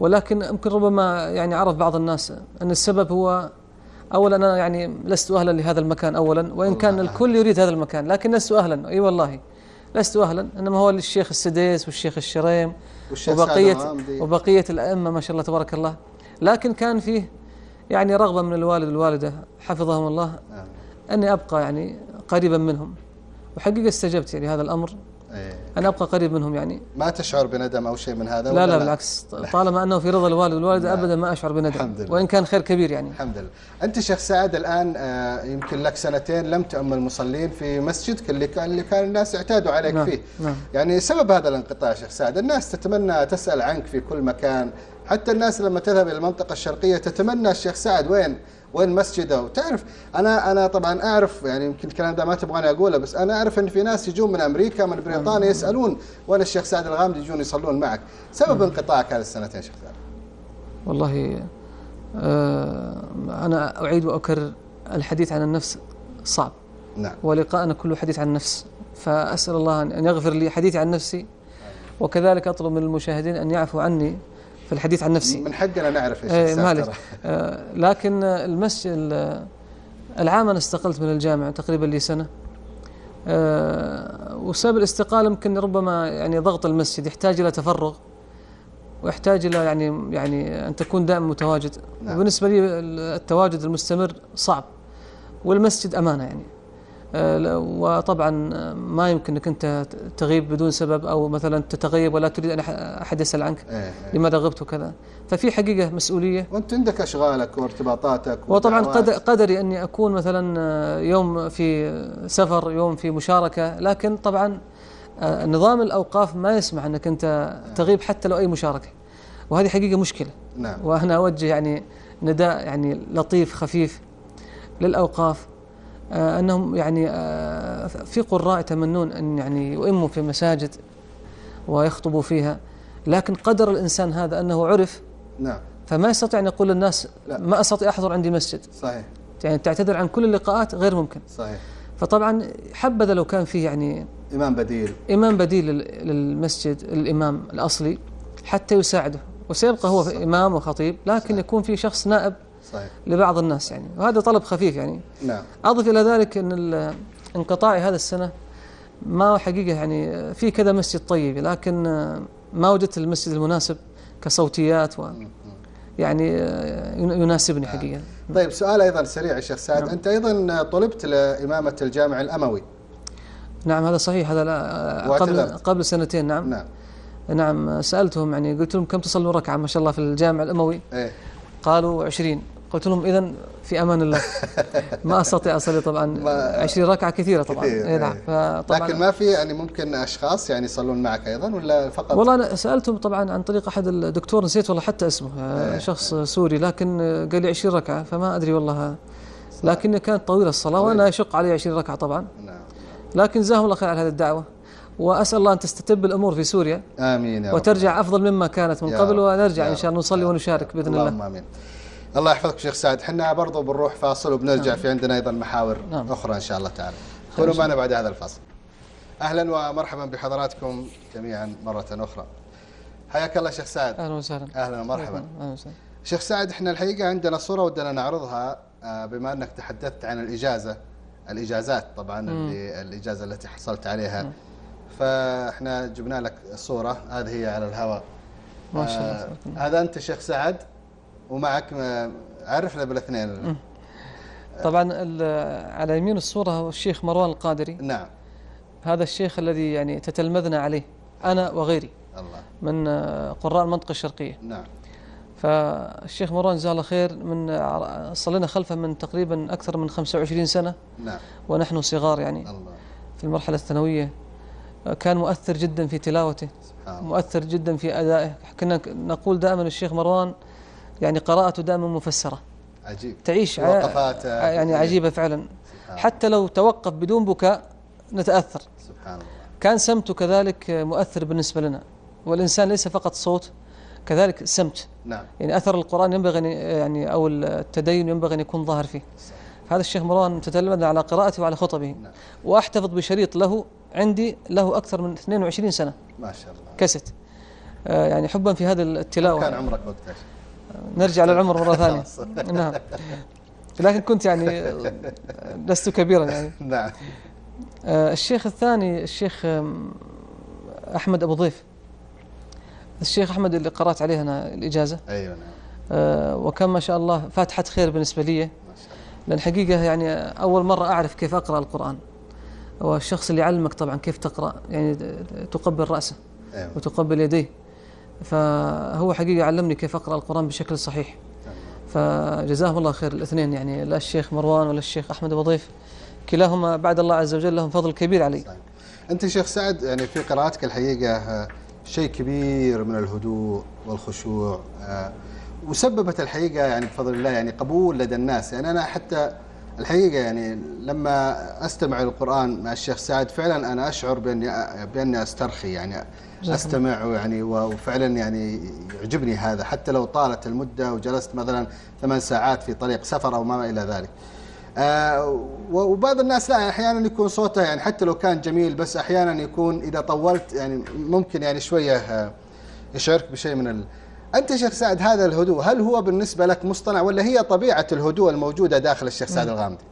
ولكن يمكن ربما يعني عرف بعض الناس أن السبب هو أولا أنا يعني لست أهلا لهذا المكان أولا وإن كان. الكل يريد هذا المكان لكن لست أهلا أي والله لست أهلا إنما هو للشيخ السديس والشيخ الشريم وبقية. وبقية الأئمة ما شاء الله تبارك الله لكن كان فيه يعني رغبة من الوالد والوالدة حفظهم الله. أني أبقى يعني قريبا منهم وحقيقة استجبت يعني هذا الأمر. أن أبقى قريب منهم يعني. ما تشعر بندم أو شيء من هذا لا لا بالعكس. طالما أنه في رضا الوالد والوالدة نعم. أبدا ما أشعر الحمد بندم لله. وإن كان خير كبير يعني. الحمد لله. أنت شيخ سعد الآن آه، يمكن لك سنتين لم تؤم المصلين في مسجدك اللي كان اللي كان الناس اعتادوا عليك نعم، فيه. نعم. يعني سبب هذا الانقطاع شيخ سعد الناس تتمنى تسأل عنك في كل مكان. حتى الناس لما تذهب إلى المنطقة الشرقية تتمنى الشيخ سعد وين؟ وين مسجده. وتعرف أنا أنا طبعا أعرف يعني يمكن الكلام ده ما تبغاني أقوله بس أنا أعرف إن في ناس يجون من أمريكا من بريطانيا يسألون وين الشيخ سعد الغامدي يجون يصلون معك. سبب انقطاعك هذه السنتين شيخ سعد. والله آه أنا أعيد وأكرر الحديث عن النفس صعب. نعم. ولقاءنا كله حديث عن النفس. فأسأل الله أن يغفر لي حديثي عن نفسي وكذلك أطلب من المشاهدين أن يعفوا عني في الحديث عن نفسي. من حقنا نعرف شيخ إيه ترى. آه، لكن المسجد ال- العام أنا استقلت من الجامعة تقريبا لي سنة. آه، وسبب الاستقالة يمكن ربما يعني ضغط المسجد يحتاج إلى تفرغ ويحتاج إلى يعني يعني أن تكون دائما متواجد. نعم. وبالنسبة لي التواجد المستمر صعب والمسجد أمانة يعني. وطبعا آه، ما يمكن إنك أنت تغيب بدون سبب أو مثلا تتغيب ولا تريد أن أحد يسأل عنك إيه، إيه. لماذا غبت وكذا. ففي حقيقة مسؤولية. وأنت عندك أشغالك وارتباطاتك وطبعا قدري أني أكون مثلا يوم في سفر يوم في مشاركة لكن طبعا آه، نظام الأوقاف ما يسمح إنك أنت تغيب حتى لو أي مشاركة. وهذه حقيقة مشكلة. نعم. وأنا أوجه يعني نداء يعني لطيف خفيف للأوقاف. آه، أنهم يعني آه، في قراء يتمنون أن يعني يؤموا في مساجد ويخطبوا فيها لكن قدر الإنسان هذا أنه عرف نعم. فما يستطيع أن يقول للناس لا. ما أستطيع أحضر عندي مسجد. صحيح. يعني تعتذر عن كل اللقاءات غير ممكن. صحيح. فطبعا حبذا لو كان فيه يعني إمام بديل. إمام بديل لل- للمسجد الإمام الأصلي حتى يساعده وسيبقى هو صح. إمام وخطيب لكن يكون في شخص نائب صحيح. لبعض الناس يعني. وهذا طلب خفيف يعني. نعم. أضف إلى ذلك إن ال- انقطاعي هذا السنة ما هو حقيقة يعني في كذا مسجد طيب لكن ما وجدت المسجد المناسب كصوتيات و يعني يناسبني حقيقة. طيب سؤال أيضا سريع يا شيخ سعد. نعم. أنت أيضا طلبت لإمامة الجامع الأموي. نعم هذا صحيح هذا لا- قبل. قبل سنتين نعم. نعم. نعم سألتهم يعني قلت لهم كم تصلوا ركعة؟ ما شاء الله في الجامع الأموي. إيه. قالوا 20 قلت لهم اذا في أمان الله ما أستطيع أصلي طبعا ما- 20 ركعة كثيرة طبعا كثير، إيه نعم إيه. فطبعا لكن ما في يعني ممكن أشخاص يعني يصلون معك أيضا ولا فقط والله أنا سألتهم طبعا عن طريق أحد الدكتور نسيت والله حتى اسمه آه، إيه. شخص سوري لكن قال لي 20 ركعة فما أدري والله لكن كانت طويلة الصلاة طويلة. وأنا يشق علي 20 ركعة طبعا نعم لكن جزاهم الله خير على هذه الدعوة وأسأل الله أن تستتب الأمور في سوريا آمين يا رب. وترجع أفضل مما كانت من قبل رب. ونرجع إن شاء الله رب. نصلي رب. ونشارك بإذن الله آمين الله يحفظك شيخ سعد. إحنا برضو بنروح فاصل وبنرجع في عندنا أيضا محاور نعم. أخرى إن شاء الله تعالى. كونوا معنا بعد هذا الفاصل. أهلا ومرحبا بحضراتكم جميعا مرة أخرى. حياك الله شيخ سعد. أهلا وسهلا. أهلا ومرحبا. أهلا وسهلا. شيخ سعد إحنا الحقيقة عندنا صورة ودنا نعرضها آه، بما أنك تحدثت عن الإجازة. الإجازات طبعا اللي الإجازة التي حصلت عليها. فإحنا جبنا لك صورة. هذه هي على الهواء. ما شاء الله آه، الله. هذا أنت شيخ سعد. ومعك عرفنا بالاثنين طبعا على يمين الصورة هو الشيخ مروان القادري. نعم. هذا الشيخ الذي يعني تتلمذنا عليه أنا وغيري الله. من آه، قراء المنطقة الشرقية. نعم. فالشيخ مروان جزاه الله خير من آه، صلينا خلفه من تقريبا أكثر من 25 سنة. نعم. ونحن صغار يعني الله. في المرحلة الثانوية. آه، كان مؤثر جدا في تلاوته سبحان مؤثر جدا في أدائه. كنا نقول دائما الشيخ مروان يعني قراءته دائما مفسرة. عجيب. تعيش ع- وقفاته. يعني عجيبة فعلا. حتى لو توقف بدون بكاء نتأثر. سبحان الله. كان سمته كذلك مؤثر بالنسبة لنا والإنسان ليس فقط صوت كذلك سمت. نعم. يعني أثر القرآن ينبغي يعني أو التدين ينبغي أن يكون ظاهر فيه. هذا الشيخ مروان تتلمذ على قراءته وعلى خطبه. نعم. وأحتفظ بشريط له عندي له أكثر من 22 سنة. ما شاء الله. كست آه، يعني حبا في هذه كان التلاوة عمرك وقتها نرجع للعمر مرة ثانية. نعم. لكن كنت يعني لست كبيرا يعني. نعم. آه، الشيخ الثاني الشيخ أحمد أبو ضيف. الشيخ أحمد اللي قرأت عليه أنا الإجازة. أيوه نعم. آه، وكان ما شاء الله فاتحة خير بالنسبة لي. لأن حقيقة يعني أول مرة أعرف كيف أقرأ القرآن. والشخص اللي يعلمك طبعا كيف تقرأ يعني تقبل رأسه أيوه. وتقبل يديه. فهو حقيقة علمني كيف أقرأ القرآن بشكل صحيح. فجزاهم الله خير الاثنين يعني لا الشيخ مروان ولا الشيخ أحمد أبو ضيف كلاهما بعد الله عز وجل لهم فضل كبير علي. أنت شيخ سعد يعني في قراءتك الحقيقة آه، شيء كبير من الهدوء والخشوع آه، وسببت الحقيقة يعني بفضل الله يعني قبول لدى الناس. يعني أنا حتى الحقيقة يعني لما أستمع للقرآن مع الشيخ سعد فعلا أنا أشعر باني بأني أسترخي يعني. أستمع يعني وفعلا يعني يعجبني هذا. حتى لو طالت المدة وجلست مثلا ثمان ساعات في طريق سفر أو ما إلى ذلك. آه، وبعض الناس لا أحيانا يكون صوته يعني حتى لو كان جميل بس أحيانا يكون إذا طولت يعني ممكن يعني شوية آه، يشعرك بشيء من ال... أنت شيخ سعد هذا الهدوء هل هو بالنسبة لك مصطنع ولا هي طبيعة الهدوء الموجودة داخل الشيخ سعد الغامدي؟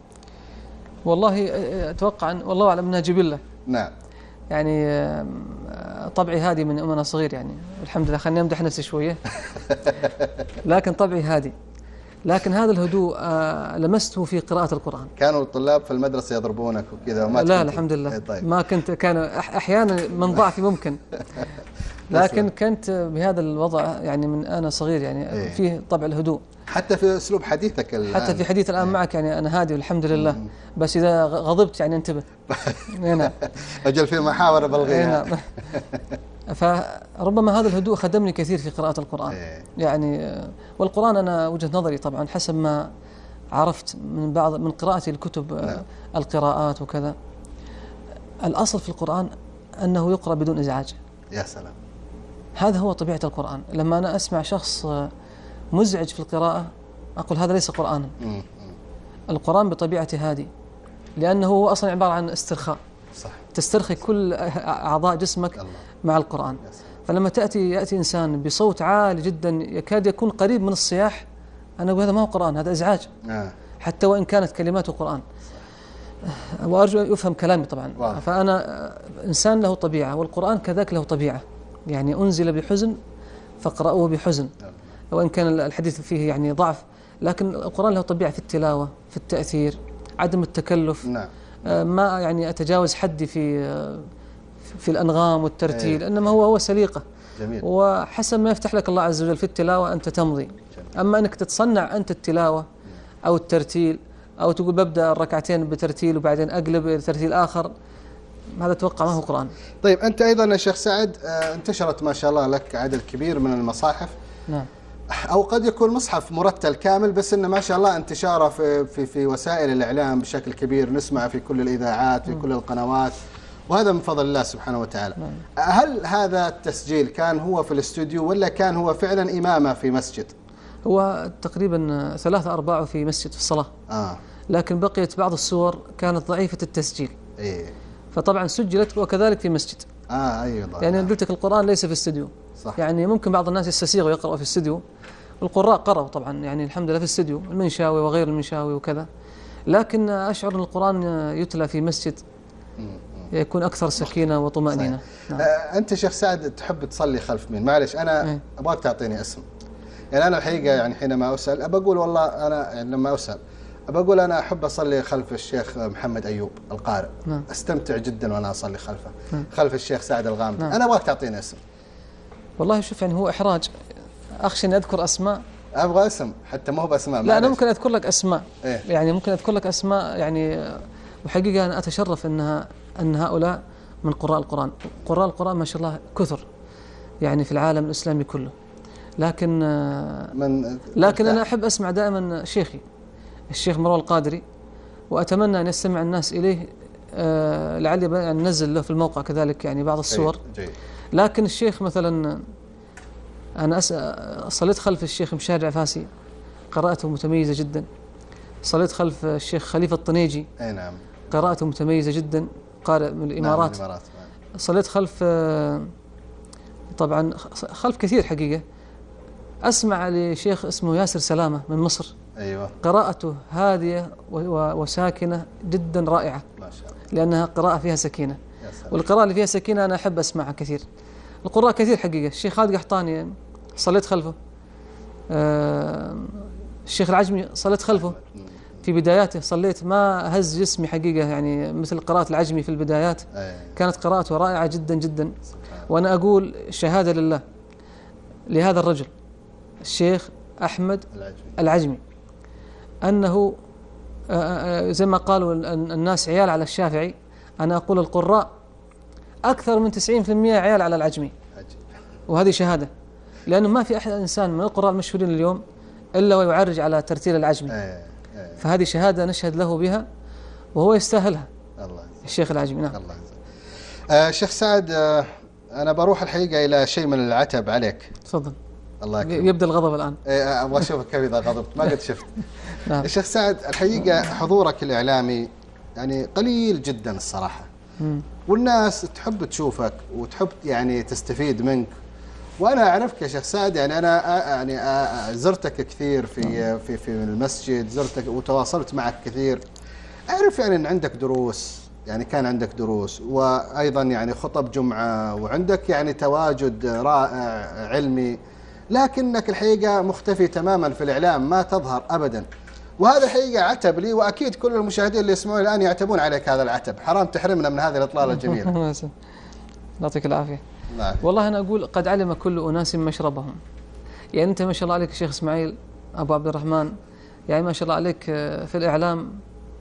والله آه، أتوقع أن والله أعلم أنها جبلة. نعم. يعني طبعي هادي من أنا صغير يعني. الحمد لله خليني أمدح نفسي شوية. لكن طبعي هادي لكن هذا الهدوء آه، لمسته في قراءة القرآن. كانوا الطلاب في المدرسة يضربونك وكذا وما لا الحمد لله. إيه، طيب. ما كنت كان أح- أحيانا من ضعفي ممكن. لكن كنت بهذا الوضع يعني من أنا صغير يعني إيه. فيه طبع الهدوء. حتى في أسلوب حديثك الآن. حتى في حديث الآن معك يعني أنا هادي والحمد لله. بس إذا غضبت يعني انتبه. إيه نعم. أجل في محاور إيه بلغيها. نعم. فربما هذا الهدوء خدمني كثير في قراءة القرآن. إيه. يعني آه، والقرآن أنا وجهة نظري طبعا حسب ما عرفت من بعض من قراءتي الكتب آه، نعم. القراءات وكذا. الأصل في القرآن أنه يقرأ بدون إزعاج. يا سلام. هذا هو طبيعة القرآن. لما أنا أسمع شخص آه، مزعج في القراءة. أقول هذا ليس قرآنا. القرآن بطبيعته هادي لأنه هو أصلا عبارة عن استرخاء. صح تسترخي كل أعضاء جسمك الله مع القرآن. فلما تأتي يأتي إنسان بصوت عالي جدا يكاد يكون قريب من الصياح أنا أقول هذا ما هو قرآن هذا إزعاج. آه. حتى وإن كانت كلماته قرآن وأرجو أن يفهم كلامي طبعا. واضح. فأنا إنسان له طبيعة والقرآن كذلك له طبيعة. يعني أنزل بحزن فاقرأوه بحزن. وإن كان الحديث فيه يعني ضعف لكن القرآن له طبيعة في التلاوة في التأثير عدم التكلف. نعم. آه، ما يعني أتجاوز حدي في آه، في الأنغام والترتيل إيه. إنما هو هو سليقة. جميل. وحسب ما يفتح لك الله عز وجل في التلاوة أنت تمضي. أما أنك تتصنع أنت التلاوة أو الترتيل أو تقول ببدأ الركعتين بترتيل وبعدين أقلب ترتيل آخر هذا أتوقع ما هو قرآن. طيب أنت أيضا يا شيخ سعد آه، انتشرت ما شاء الله لك عدد كبير من المصاحف. نعم. أو قد يكون مصحف مرتل كامل بس إنه ما شاء الله انتشاره في في في وسائل الإعلام بشكل كبير. نسمع في كل الإذاعات في كل القنوات. وهذا من فضل الله سبحانه وتعالى. هل هذا التسجيل كان هو في الاستوديو ولا كان هو فعلا إمامة في مسجد؟ هو تقريبا ثلاثة أرباع في مسجد في الصلاة. آه. لكن بقيت بعض الصور كانت ضعيفة التسجيل. إيه. فطبعا سجلت وكذلك في مسجد. آه أيوه يعني قلت لك القرآن ليس في استديو صح. يعني ممكن بعض الناس يستسيغوا يقرأوا في استديو القراء قرأوا طبعا يعني الحمد لله في استديو المنشاوي وغير المنشاوي وكذا لكن أشعر أن القرآن يتلى في مسجد يكون أكثر سكينة وطمأنينة نعم. آه أنت شيخ سعد تحب تصلي خلف مين معلش أنا إيه. أبغاك تعطيني اسم يعني أنا الحقيقة يعني حينما أسأل ابى أقول والله أنا يعني لما أسأل ابى أقول أنا أحب أصلي خلف الشيخ محمد أيوب القارئ نعم. أستمتع جدا وأنا أصلي خلفه نعم. خلف الشيخ سعد الغامدي نعم. أنا أبغاك تعطيني اسم والله شوف يعني هو إحراج أخشى أني أذكر أسماء. أبغى اسم حتى مو بأسماء لا أنا. ممكن أذكر لك أسماء. إيه. يعني ممكن أذكر لك أسماء يعني وحقيقة أنا أتشرف أنها أن هؤلاء من قراء القرآن. قراء القرآن ما شاء الله كثر يعني في العالم الإسلامي كله. لكن آه، من لكن أنا أحب أسمع دائما شيخي الشيخ مروان القادري. وأتمنى أن يستمع الناس إليه آه، لعلي ننزل له في الموقع كذلك يعني بعض الصور. جيد. لكن الشيخ مثلا أنا. صليت خلف الشيخ مشاري عفاسي قراءته متميزة جدا. صليت خلف الشيخ خليفة الطنيجي. أي نعم. قراءته متميزة جدا. قارئ من نعم، الإمارات. الإمارات صليت خلف طبعا خلف كثير حقيقة. أسمع لشيخ اسمه ياسر سلامة من مصر. أيوه. قراءته هادية وساكنة جدا رائعة. ما شاء الله. لأنها قراءة فيها سكينة. والقراءة اللي فيها سكينة أنا أحب أسمعها كثير. القراء كثير حقيقة. الشيخ خالد قحطاني صليت خلفه. آه، الشيخ العجمي صليت خلفه. في بداياته صليت. ما هز جسمي حقيقة يعني مثل قراءة العجمي في البدايات. أي. كانت قراءته رائعة جدا جدا. وأنا أقول شهادة لله لهذا الرجل الشيخ أحمد العجمي. أنه آه، آه، زي ما قالوا ال- ال- الناس عيال على الشافعي أنا أقول القراء أكثر من 90% عيال على العجمي. وهذه شهادة. لأنه ما في أحد إنسان من القراء المشهورين اليوم إلا ويعرج على ترتيل العجمي. اي اي فهذه شهادة نشهد له بها وهو يستاهلها. الله الشيخ العجمي نعم. الله. آه شيخ سعد آه أنا بروح الحقيقة إلى شيء من العتب عليك. تفضل. الله يكرمك. يبدأ الغضب الآن. إيه، آه، أبغى أشوفك كيف إذا غضبت. ما قد شفت. نعم. يا شيخ سعد الحقيقة حضورك الإعلامي يعني قليل جدا الصراحة. والناس تحب تشوفك وتحب يعني تستفيد منك. وأنا أعرفك يا شيخ سعد يعني أنا يعني زرتك كثير في في في المسجد زرتك وتواصلت معك كثير. أعرف يعني إن عندك دروس يعني كان عندك دروس وأيضا يعني خطب جمعة وعندك يعني تواجد رائع علمي لكنك الحقيقة مختفي تماما في الإعلام ما تظهر ابدا. وهذا الحقيقة عتب لي وأكيد كل المشاهدين اللي يسمعون الآن يعتبون عليك هذا العتب. حرام تحرمنا من هذه الله يسلمك. يعطيك العافية. والله أنا أقول قد علم كل أناس مشربهم. يعني أنت ما شاء الله عليك شيخ إسماعيل أبو عبد الرحمن. يعني ما شاء الله عليك آه، في الإعلام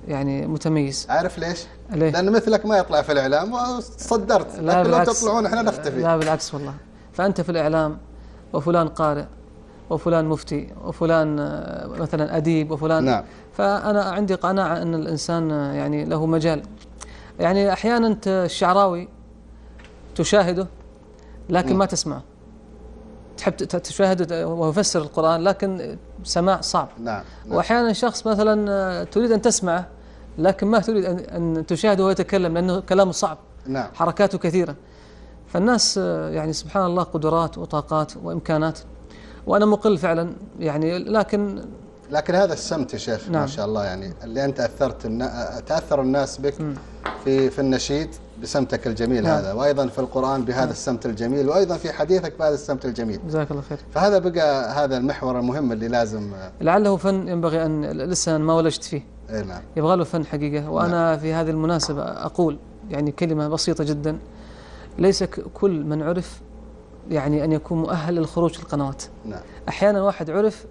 يعني متميز. عارف ليش؟ ليه؟ لأن مثلك ما يطلع في الإعلام وصدرت. لا لكن لو. تطلعون إحنا نختفي. لا بالعكس والله. فأنت في الإعلام وفلان قارئ. وفلان مفتي وفلان آه، مثلا أديب وفلان. نعم. فأنا عندي قناعة أن الإنسان آه، يعني له مجال. يعني أحيانا أنت الشعراوي تشاهده لكن مم. ما تسمعه. تحب تشاهده وهو يفسر القرآن لكن سماع صعب. نعم نعم. وأحيانا شخص مثلا آه، تريد أن تسمعه لكن ما تريد أن- تشاهده وهو يتكلم لأنه كلامه صعب. نعم. حركاته كثيرة. فالناس يعني سبحان الله قدرات وطاقات وإمكانات. وأنا مقل فعلا يعني لكن لكن هذا السمت يا شيخ ما نعم. شاء الله يعني اللي أنت أثرت النا... تأثر الناس بك في في النشيد بسمتك الجميل نعم. هذا وأيضا في القرآن بهذا السمت الجميل وأيضا في حديثك بهذا السمت الجميل. جزاك الله خير. فهذا بقى هذا المحور المهم اللي لازم لعله فن ينبغي أن لسه ما ولجت فيه. اي نعم. يبغى له فن حقيقة. وأنا في هذه المناسبة أقول يعني كلمة بسيطة جدا ليس كل من عرف يعني أن يكون مؤهل للخروج في القنوات. نعم. أحيانا واحد عرف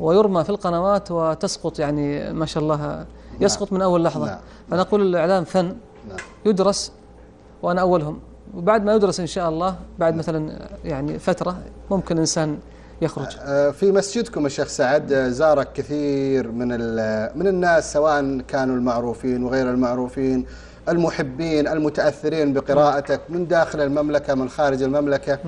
ويرمى في القنوات وتسقط يعني ما شاء الله يسقط من أول لحظة. نعم. فنقول الإعلام فن نعم. يدرس وأنا أولهم. وبعد ما يدرس إن شاء الله بعد مثلا يعني فترة ممكن إنسان يخرج. آه، في مسجدكم الشيخ سعد آه، زارك كثير من من الناس سواء كانوا المعروفين وغير المعروفين المحبين المتأثرين بقراءتك من داخل المملكة من خارج المملكة.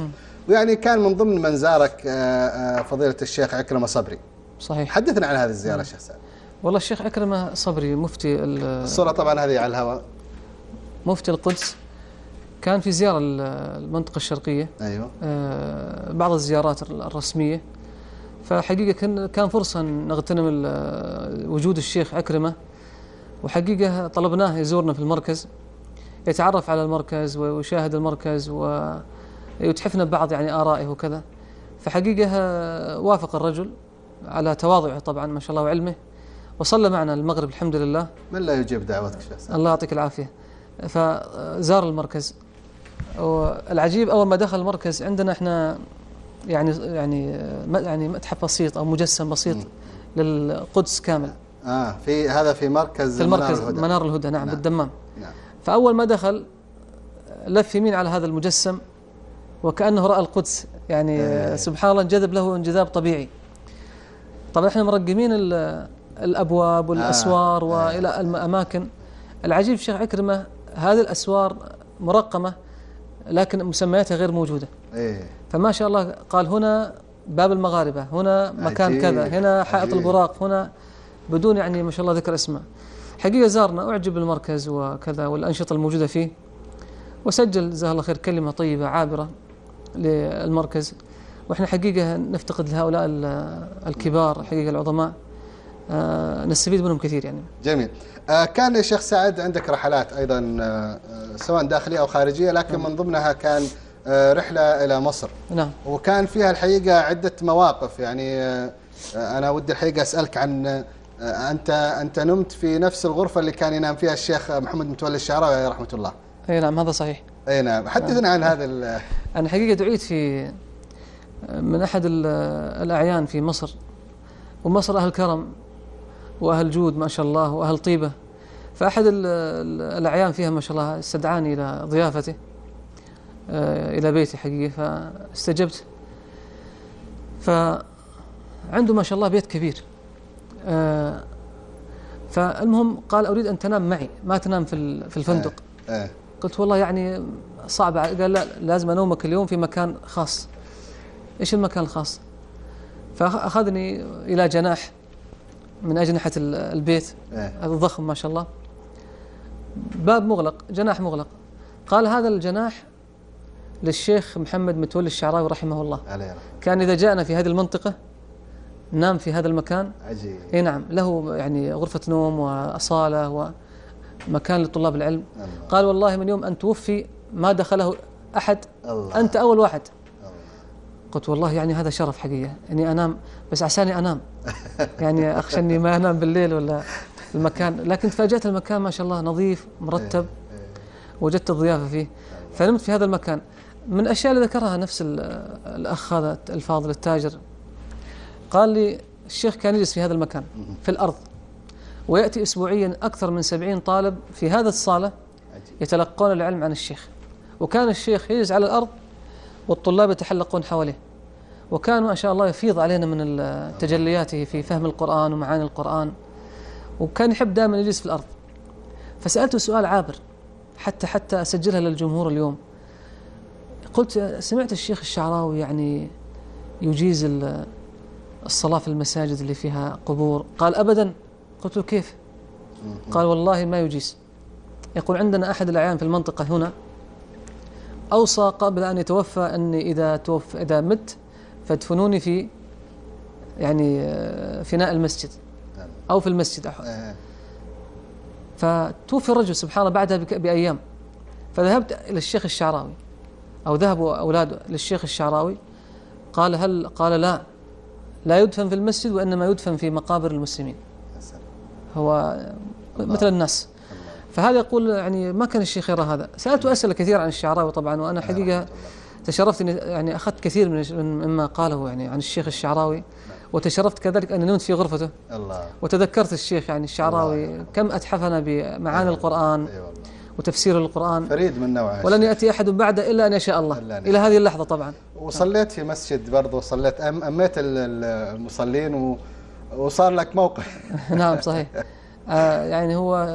ويعني كان من ضمن من زارك آه، آه، فضيلة الشيخ عكرمه صبري. صحيح. حدثنا عن هذه الزيارة الشيخ سعد. والله الشيخ أكرمة صبري مفتي ال- الصورة طبعا هذه على الهواء. مفتي القدس. كان في زيارة ال- المنطقة الشرقية. أيوه. آه، بعض الزيارات الرسمية. فحقيقة كان فرصة أن نغتنم وجود الشيخ عكرمة وحقيقة طلبناه يزورنا في المركز يتعرف على المركز ويشاهد المركز ويتحفنا ببعض يعني آرائه وكذا. فحقيقة وافق الرجل على تواضعه طبعا ما شاء الله وعلمه وصلى معنا المغرب الحمد لله. من لا يجيب دعوتك سعد الله يعطيك العافية. فزار المركز. والعجيب أول ما دخل المركز عندنا إحنا يعني يعني يعني متحف بسيط أو مجسم بسيط للقدس كامل. آه في هذا في مركز في المركز منار الهدى. منار الهدى نعم نعم. بالدمام نعم فأول ما دخل لف يمين على هذا المجسم وكأنه رأى القدس يعني إيه. سبحان الله انجذب له انجذاب طبيعي طبعا إحنا مرقمين ال- الأبواب والأسوار آه. وإلى الأماكن العجيب شيخ عكرمة هذه الأسوار مرقمة لكن مسمياتها غير موجودة إيه فما شاء الله قال هنا باب المغاربة هنا مكان عجيب، كذا هنا حائط عجيب. البراق هنا بدون يعني ما شاء الله ذكر اسمه. حقيقة زارنا أعجب بالمركز وكذا والأنشطة الموجودة فيه. وسجل جزاه الله خير كلمة طيبة عابرة للمركز. وإحنا حقيقة نفتقد لهؤلاء ال- الكبار حقيقة العظماء. آه، نستفيد منهم كثير يعني. جميل. آه كان يا شيخ سعد عندك رحلات أيضا آه سواء داخلية أو خارجية لكن من ضمنها كان رحلة إلى مصر. نعم. وكان فيها الحقيقة عدة مواقف يعني أنا ودي الحقيقة أسألك عن انت أنت نمت في نفس الغرفة اللي كان ينام فيها الشيخ محمد متولي الشعراوي عليه رحمة الله. أي نعم هذا صحيح. أي نعم. حدثنا عن هذا أنا حقيقة دعيت في من أحد ال- الأعيان في مصر. ومصر أهل كرم وأهل جود ما شاء الله وأهل طيبة. فأحد ال- ال- الأعيان فيها ما شاء الله استدعاني إلى ضيافته آه، إلى بيتي حقيقة فاستجبت. فعنده ما شاء الله بيت كبير. آه، فالمهم قال أريد أن تنام معي ما تنام في في الفندق. آه قلت والله يعني صعب. قال لا لازم أنومك اليوم في مكان خاص. إيش المكان الخاص؟ فأخذني إلى جناح من أجنحة ال- البيت. آه. هذا ضخم ما شاء الله. باب مغلق جناح مغلق. قال هذا الجناح للشيخ محمد متولي الشعراوي رحمه الله. عليه. كان إذا جاءنا في هذه المنطقة نام في هذا المكان؟ عجيب. إي نعم له يعني غرفة نوم وصاله ومكان لطلاب العلم. الله. قال والله من يوم أن توفي ما دخله أحد الله. أنت أول واحد. الله. قلت والله يعني هذا شرف حقيقة إني أنام بس عساني أنام. يعني أخشى إني ما أنام بالليل ولا المكان. لكن تفاجأت المكان ما شاء الله نظيف مرتب. وجدت الضيافة فيه. فنمت في هذا المكان. من الأشياء اللي ذكرها نفس ال- الأخ هذا الفاضل التاجر قال لي الشيخ كان يجلس في هذا المكان في الأرض. ويأتي أسبوعيا أكثر من سبعين طالب في هذا الصالة. يتلقون العلم عن الشيخ. وكان الشيخ يجلس على الأرض والطلاب يتحلقون حوله وكان ما شاء الله يفيض علينا من تجلياته في فهم القرآن ومعاني القرآن. وكان يحب دائما يجلس في الأرض. فسألته سؤال عابر حتى حتى أسجلها للجمهور اليوم. قلت سمعت الشيخ الشعراوي يعني يجيز الصلاة في المساجد اللي فيها قبور. قال أبدا. قلت له كيف؟ قال والله ما يجيز. يقول عندنا أحد الأعيان في المنطقة هنا أوصى قبل أن يتوفى أني إذا توفى إذا مت فادفنوني في يعني آه، فناء المسجد أو في المسجد أحد. آه. فتوفي الرجل سبحان الله بعدها بأيام. فذهبت إلى الشيخ الشعراوي أو ذهبوا أولاده للشيخ الشعراوي. قال هل قال لا. لا يدفن في المسجد وإنما يدفن في مقابر المسلمين. هو مثل الناس. فهذا يقول يعني ما كان الشيخ يرى هذا. سألته أسئلة كثيرة عن الشعراوي طبعا وأنا حقيقة تشرفت إني يعني أخذت كثير من مما قاله يعني عن الشيخ الشعراوي وتشرفت كذلك أني نمت في غرفته. الله. وتذكرت الشيخ يعني الشعراوي كم أتحفنا بمعاني القرآن. اي والله. وتفسير القرآن. فريد من نوعه. ولن يأتي أحد بعده إلا أن يشاء الله. إلا أن إلى هذه اللحظة طبعا. وصليت في مسجد برضو صليت أم أميت ال- ال- المصلين و... وصار لك موقف. نعم صحيح. آه يعني هو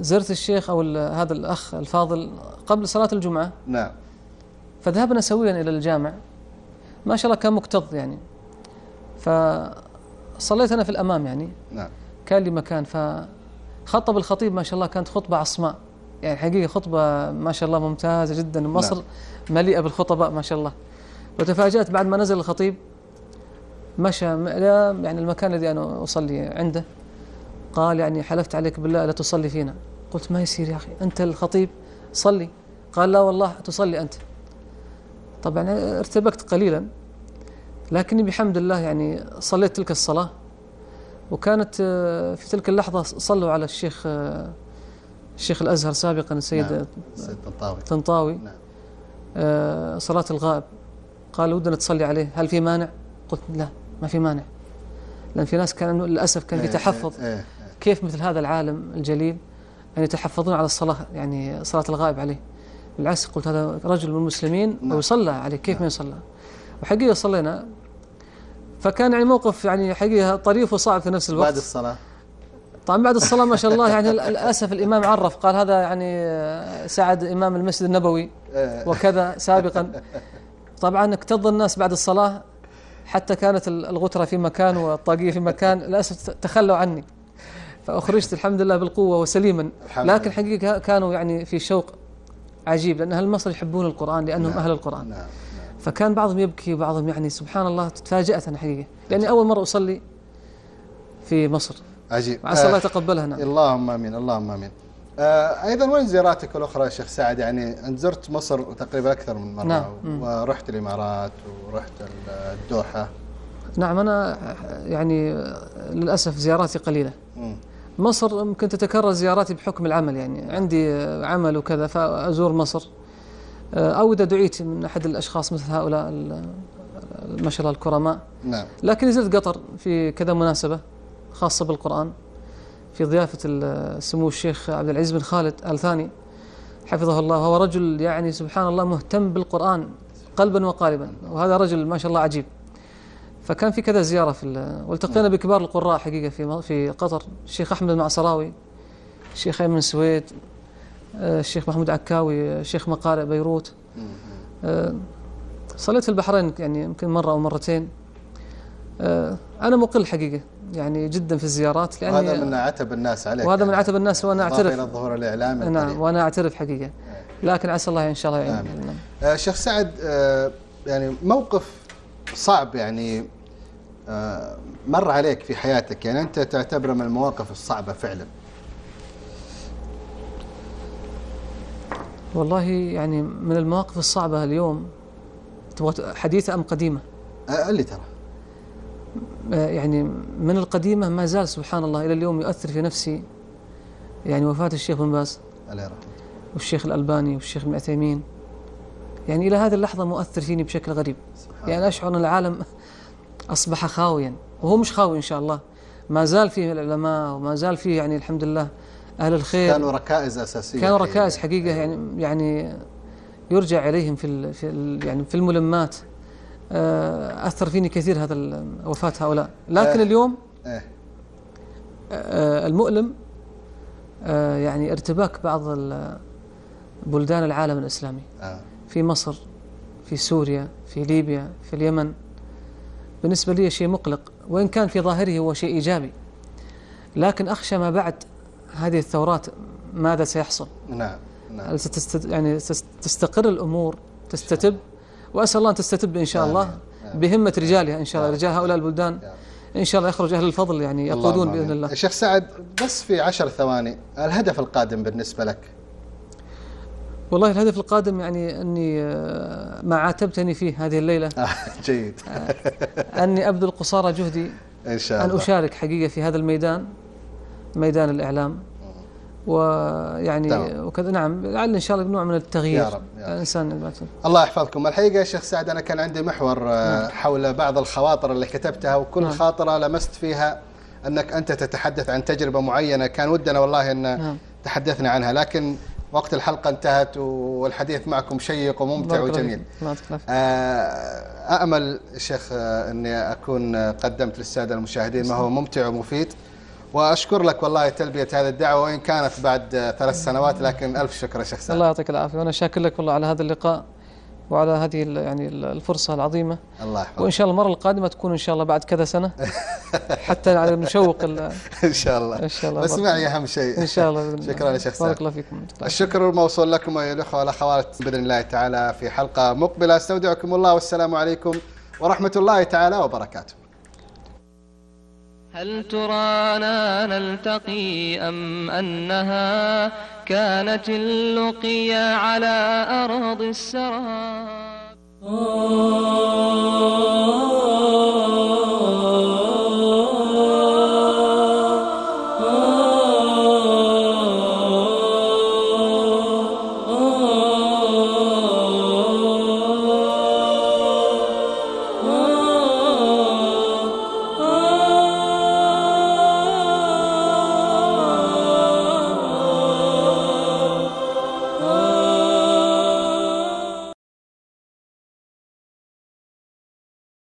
زرت الشيخ أو ال- هذا الأخ الفاضل قبل صلاة الجمعة. نعم. فذهبنا سويا إلى الجامع. ما شاء الله كان مكتظ يعني. فصليت أنا في الأمام يعني. نعم. كان لي مكان. فخطب الخطيب ما شاء الله كانت خطبة عصماء. يعني حقيقه خطبة ما شاء الله ممتازة جدا مصر نعم. مليئة بالخطباء ما شاء الله. وتفاجأت بعد ما نزل الخطيب مشى لا يعني المكان الذي أنا أصلي عنده قال يعني حلفت عليك بالله لا تصلي فينا. قلت ما يصير يا أخي أنت الخطيب صلي. قال لا والله تصلي أنت. طبعا ارتبكت قليلا لكني بحمد الله يعني صليت تلك الصلاة. وكانت في تلك اللحظة صلوا على الشيخ الشيخ الأزهر سابقا السيد نعم. سيد طنطاوي. طنطاوي. نعم. آه، صلاة الغائب. قال ودنا تصلي عليه. هل في مانع؟ قلت لا ما في مانع. لأن في ناس كان للأسف كان في إيه، تحفظ. إيه، إيه. كيف مثل هذا العالم الجليل؟ أن يتحفظون على الصلاة يعني صلاة الغائب عليه. بالعكس قلت هذا رجل من المسلمين نعم. ويصلى عليه. كيف ما يصلى؟ وحقيقة صلينا. فكان يعني موقف يعني حقيقة طريف وصعب في نفس الوقت. بعد الصلاة. طبعا بعد الصلاة ما شاء الله يعني للأسف الإمام عرف قال هذا يعني سعد إمام المسجد النبوي وكذا سابقا. طبعا اكتظ الناس بعد الصلاة حتى كانت الغترة في مكان والطاقية في مكان للأسف تخلوا عني فأخرجت الحمد لله بالقوة وسليما. لكن. حقيقة كانوا يعني في شوق عجيب لأن أهل مصر يحبون القرآن لأنهم نعم. أهل القرآن. نعم فكان بعضهم يبكي وبعضهم يعني سبحان الله تفاجأت أنا حقيقة. لأني أول مرة أصلي في مصر. عجيب. وعسى الله آه، يتقبلها نعم. اللهم آمين اللهم آمين. آه، أيضا وين زياراتك الأخرى يا شيخ سعد؟ يعني أنت زرت مصر تقريبا أكثر من مرة. نعم. ورحت الإمارات ورحت الدوحة. نعم أنا يعني للأسف زياراتي قليلة. مم. مصر ممكن تتكرر زياراتي بحكم العمل يعني عندي عمل وكذا فأزور مصر. أو إذا دعيت من أحد الأشخاص مثل هؤلاء ما شاء الله الكرماء. نعم. لكن زرت قطر في كذا مناسبة. خاصة بالقرآن. في ضيافة سمو الشيخ عبد العزيز بن خالد آل ثاني حفظه الله وهو رجل يعني سبحان الله مهتم بالقرآن قلبا وقالبا وهذا رجل ما شاء الله عجيب. فكان في كذا زيارة في ال- والتقينا بكبار القراء حقيقة في في قطر الشيخ أحمد المعصراوي الشيخ أيمن سويد آه، الشيخ محمود عكاوي الشيخ مقارئ بيروت. آه، صليت في البحرين يعني يمكن مرة أو مرتين. آه، أنا مقل حقيقة. يعني جدا في الزيارات لأني وهذا من عتب الناس عليك وهذا من يعني. عتب الناس وأنا أعترف إلى الظهور الاعلامي نعم. وأنا أعترف حقيقة لكن عسى الله إن شاء الله يعين آمين. نعم. آه، شيخ سعد آه، يعني موقف صعب يعني آه، مر عليك في حياتك يعني أنت تعتبره من المواقف الصعبة فعلا والله يعني من المواقف الصعبة اليوم تبغى حديثة أم قديمة اللي ترى يعني من القديمة ما زال سبحان الله إلى اليوم يؤثر في نفسي. يعني وفاة الشيخ بن باز. الله. يرحمه والشيخ الألباني والشيخ ابن عثيمين. يعني إلى هذه اللحظة مؤثر فيني بشكل غريب. سبحان يعني أشعر أن العالم أصبح خاويا. وهو مش خاوي إن شاء الله. ما زال فيه العلماء وما زال فيه يعني الحمد لله أهل الخير. كانوا ركائز أساسية كانوا. ركائز حقيقة. يعني يعني يرجع إليهم في في يعني في الملمات. أثر فيني كثير هذا وفاة هؤلاء. لكن آه. اليوم. آه، المؤلم آه، يعني ارتباك بعض بلدان العالم الإسلامي. آه. في مصر في سوريا في ليبيا في اليمن. بالنسبة لي شيء مقلق وإن كان في ظاهره هو شيء إيجابي. لكن أخشى ما بعد هذه الثورات ماذا سيحصل؟ نعم نعم. هل ستست يعني تست- تستقر الأمور تستتب؟ وأسأل الله أن تستتب إن شاء الله. بهمة رجالها إن شاء الله. رجال هؤلاء البلدان. إن شاء الله يخرج أهل الفضل يعني يقودون بإذن. الله شيخ سعد بس في عشر ثواني الهدف القادم بالنسبة لك والله الهدف القادم يعني أني آه، ما عاتبتني فيه هذه الليلة آه، جيد أني أبذل قصارى جهدي إن شاء أن الله أشارك حقيقة في هذا الميدان ميدان الإعلام ويعني. وكذا نعم لعل إن شاء الله نوع من التغيير يا رب، يا رب. الإنسان الله يحفظكم الحقيقة يا شيخ سعد أنا كان عندي محور آه، حول بعض الخواطر اللي كتبتها وكل نعم. خاطرة لمست فيها أنك أنت تتحدث عن تجربة معينة كان ودنا والله أن نعم. تحدثنا عنها لكن وقت الحلقة انتهت والحديث معكم شيق وممتع وجميل. آه، أأمل شيخ آه، أني أكون قدمت للسادة المشاهدين ما هو ممتع ومفيد وأشكر لك والله تلبية هذه الدعوة وإن كانت بعد ثلاث سنوات لكن ألف شكر يا شيخ سعد. الله يعطيك العافية. وأنا شاكر لك والله على هذا اللقاء وعلى هذه يعني ال- الفرصة العظيمة. الله يحفظك. وإن شاء الله المرة القادمة تكون إن شاء الله بعد كذا سنة. حتى يعني نشوق إن شاء الله. إن شاء الله. بس بارك معي أهم شيء. إن شاء الله. شكرا يا شيخ سعد. بارك الله فيكم. الشكر الموصول لكم أيها الأخوة والأخوات بإذن الله تعالى في حلقة مقبلة. أستودعكم الله والسلام عليكم ورحمة الله تعالى وبركاته. هل ترانا نلتقي أم أنها كانت اللقيا على أرض السرى آه.